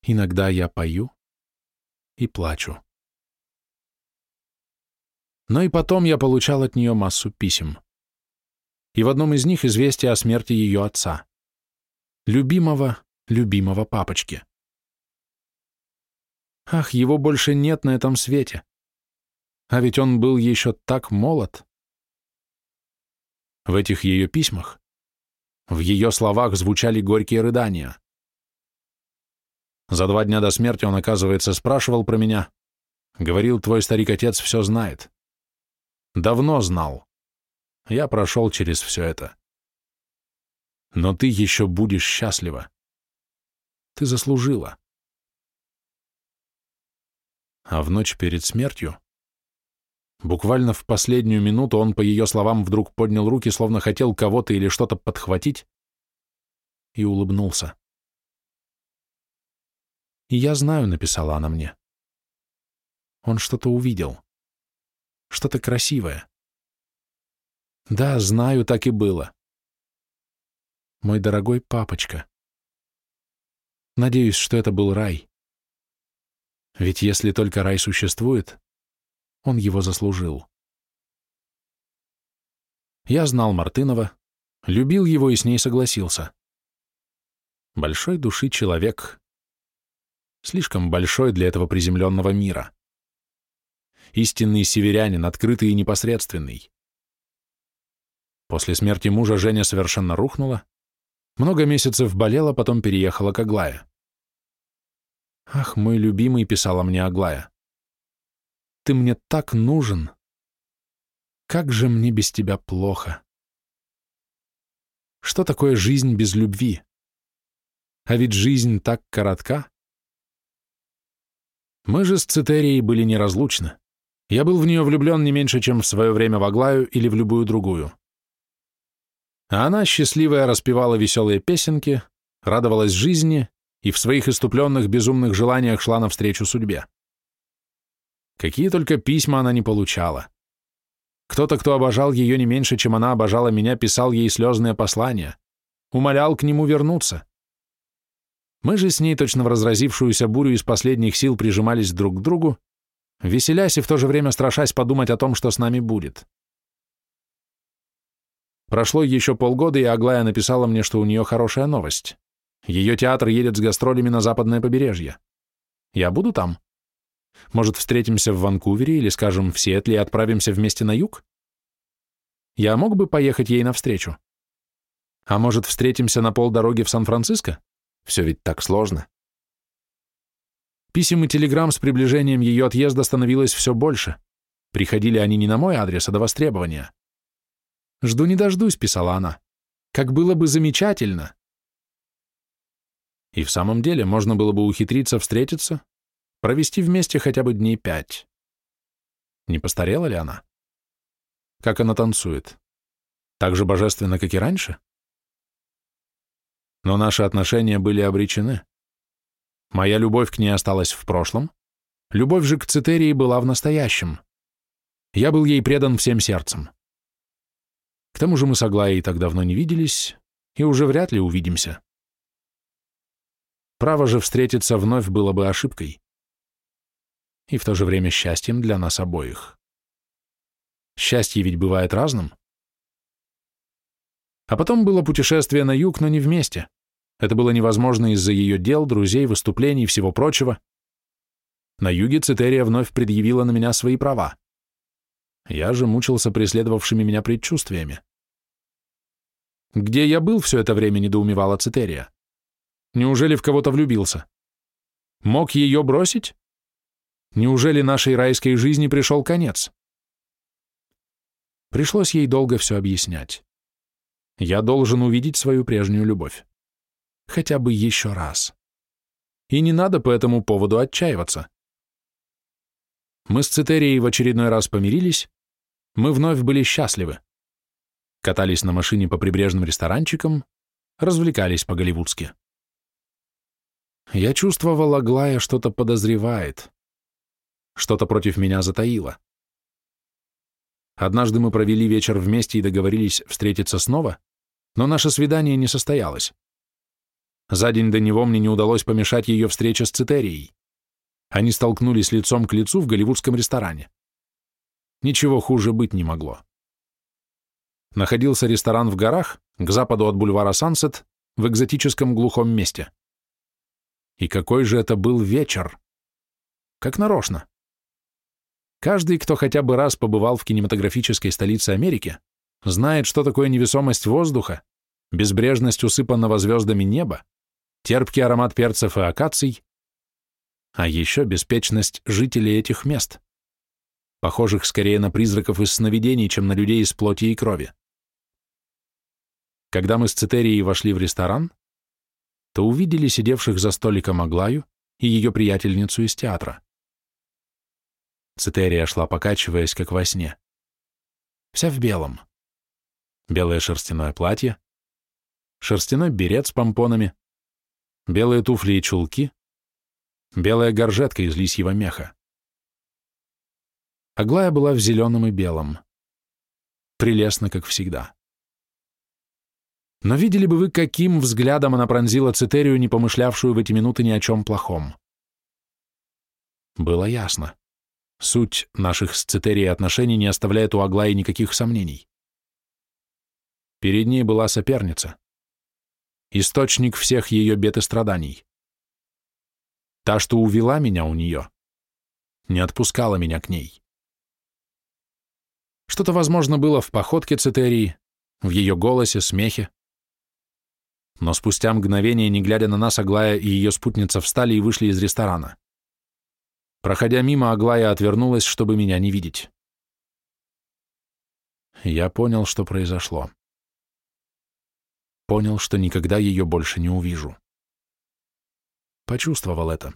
Иногда я пою и плачу. Но и потом я получал от нее массу писем. И в одном из них известие о смерти ее отца. Любимого, любимого папочки. Ах, его больше нет на этом свете. А ведь он был еще так молод. В этих ее письмах, в ее словах звучали горькие рыдания. За два дня до смерти он, оказывается, спрашивал про меня. Говорил, твой старик-отец все знает. Давно знал. Я прошел через все это. Но ты еще будешь счастлива. Ты заслужила. А в ночь перед смертью, буквально в последнюю минуту, он, по ее словам, вдруг поднял руки, словно хотел кого-то или что-то подхватить, и улыбнулся. «И я знаю», — написала она мне. Он что-то увидел. Что-то красивое. Да, знаю, так и было. Мой дорогой папочка. Надеюсь, что это был рай. Ведь если только рай существует, он его заслужил. Я знал Мартынова, любил его и с ней согласился. Большой души человек, слишком большой для этого приземленного мира. Истинный северянин, открытый и непосредственный. После смерти мужа Женя совершенно рухнула, много месяцев болела, потом переехала к Аглае. «Ах, мой любимый», — писала мне Аглая, — «ты мне так нужен. Как же мне без тебя плохо». Что такое жизнь без любви? А ведь жизнь так коротка. Мы же с Цитерией были неразлучны. Я был в нее влюблен не меньше, чем в свое время в Аглаю или в любую другую. А она, счастливая, распевала веселые песенки, радовалась жизни и в своих иступленных безумных желаниях шла навстречу судьбе. Какие только письма она не получала. Кто-то, кто обожал ее не меньше, чем она обожала меня, писал ей слезные послания, умолял к нему вернуться. Мы же с ней, точно в разразившуюся бурю из последних сил, прижимались друг к другу, веселясь и в то же время страшась подумать о том, что с нами будет. Прошло еще полгода, и Аглая написала мне, что у нее хорошая новость. Ее театр едет с гастролями на западное побережье. Я буду там? Может, встретимся в Ванкувере или, скажем, в Сиэтле и отправимся вместе на юг? Я мог бы поехать ей навстречу? А может, встретимся на полдороги в Сан-Франциско? Все ведь так сложно. Писем и телеграмм с приближением ее отъезда становилось все больше. Приходили они не на мой адрес, а до востребования. «Жду не дождусь», — писала она. «Как было бы замечательно!» И в самом деле можно было бы ухитриться встретиться, провести вместе хотя бы дней пять. Не постарела ли она? Как она танцует? Так же божественно, как и раньше? Но наши отношения были обречены. Моя любовь к ней осталась в прошлом, любовь же к Цитерии была в настоящем. Я был ей предан всем сердцем. К тому же мы с Аглаей так давно не виделись и уже вряд ли увидимся. Право же встретиться вновь было бы ошибкой. И в то же время счастьем для нас обоих. Счастье ведь бывает разным. А потом было путешествие на юг, но не вместе. Это было невозможно из-за ее дел, друзей, выступлений и всего прочего. На юге Цитерия вновь предъявила на меня свои права. Я же мучился преследовавшими меня предчувствиями. Где я был все это время, недоумевала Цитерия. Неужели в кого-то влюбился? Мог ее бросить? Неужели нашей райской жизни пришел конец? Пришлось ей долго все объяснять. Я должен увидеть свою прежнюю любовь. Хотя бы еще раз. И не надо по этому поводу отчаиваться. Мы с Цитерией в очередной раз помирились, мы вновь были счастливы. Катались на машине по прибрежным ресторанчикам, развлекались по-голливудски. Я чувствовал, Аглая что-то подозревает. Что-то против меня затаило. Однажды мы провели вечер вместе и договорились встретиться снова, но наше свидание не состоялось. За день до него мне не удалось помешать ее встрече с Цитерией. Они столкнулись лицом к лицу в голливудском ресторане. Ничего хуже быть не могло. Находился ресторан в горах, к западу от бульвара Сансет, в экзотическом глухом месте. И какой же это был вечер! Как нарочно. Каждый, кто хотя бы раз побывал в кинематографической столице Америки, знает, что такое невесомость воздуха, безбрежность усыпанного звездами неба, терпкий аромат перцев и акаций, а еще беспечность жителей этих мест, похожих скорее на призраков из сновидений, чем на людей из плоти и крови. Когда мы с Цитерией вошли в ресторан, то увидели сидевших за столиком Аглаю и ее приятельницу из театра. Цитерия шла, покачиваясь, как во сне. Вся в белом. Белое шерстяное платье, шерстяной берет с помпонами, белые туфли и чулки, белая горжетка из лисьего меха. Аглая была в зеленом и белом. Прелестно, как всегда. Но видели бы вы, каким взглядом она пронзила Цитерию, не помышлявшую в эти минуты ни о чем плохом. Было ясно. Суть наших с Цитерией отношений не оставляет у Аглаи никаких сомнений. Перед ней была соперница. Источник всех ее бед и страданий. Та, что увела меня у нее, не отпускала меня к ней. Что-то, возможно, было в походке Цитерии, в ее голосе, смехе, но спустя мгновение, не глядя на нас, Аглая и ее спутница встали и вышли из ресторана. Проходя мимо, Аглая отвернулась, чтобы меня не видеть. Я понял, что произошло. Понял, что никогда ее больше не увижу. Почувствовал это.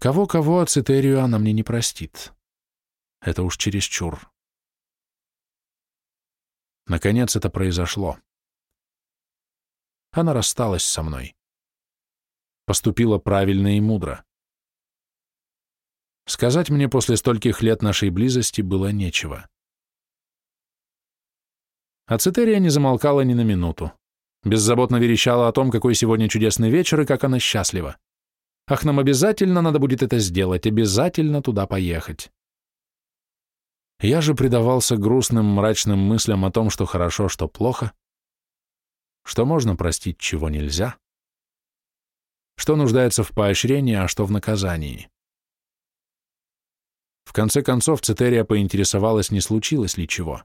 Кого-кого, а Цитерию она мне не простит. Это уж чересчур. Наконец это произошло. Она рассталась со мной. Поступила правильно и мудро. Сказать мне после стольких лет нашей близости было нечего. А Цитерия не замолкала ни на минуту. Беззаботно верещала о том, какой сегодня чудесный вечер и как она счастлива. Ах, нам обязательно надо будет это сделать, обязательно туда поехать. Я же предавался грустным, мрачным мыслям о том, что хорошо, что плохо, что можно простить, чего нельзя, что нуждается в поощрении, а что в наказании. В конце концов, Цитерия поинтересовалась, не случилось ли чего.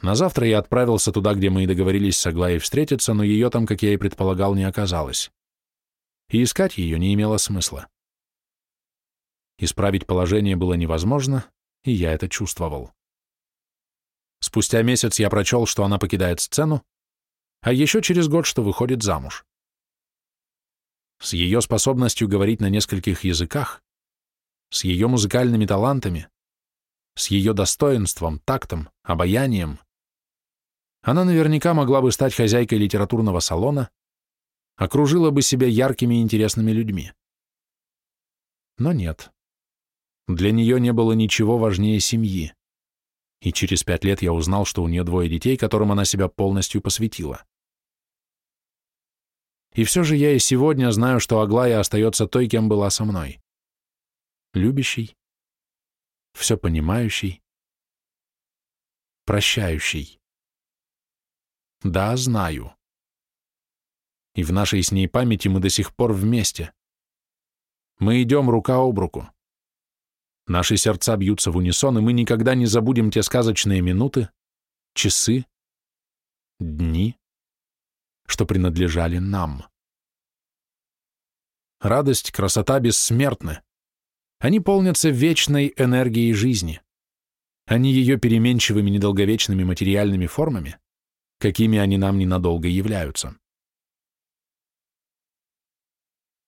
На завтра я отправился туда, где мы и договорились с Аглаей встретиться, но ее там, как я и предполагал, не оказалось. И искать ее не имело смысла. Исправить положение было невозможно, и я это чувствовал. Спустя месяц я прочел, что она покидает сцену, а еще через год, что выходит замуж. С ее способностью говорить на нескольких языках, с ее музыкальными талантами, с ее достоинством, тактом, обаянием, она наверняка могла бы стать хозяйкой литературного салона, окружила бы себя яркими и интересными людьми. Но нет. Для нее не было ничего важнее семьи и через пять лет я узнал, что у нее двое детей, которым она себя полностью посвятила. И все же я и сегодня знаю, что Аглая остается той, кем была со мной. Любящей, все понимающей, прощающей. Да, знаю. И в нашей с ней памяти мы до сих пор вместе. Мы идем рука об руку. Наши сердца бьются в унисон, и мы никогда не забудем те сказочные минуты, часы, дни, что принадлежали нам. Радость, красота бессмертны. Они полнятся вечной энергией жизни. Они ее переменчивыми недолговечными материальными формами, какими они нам ненадолго являются.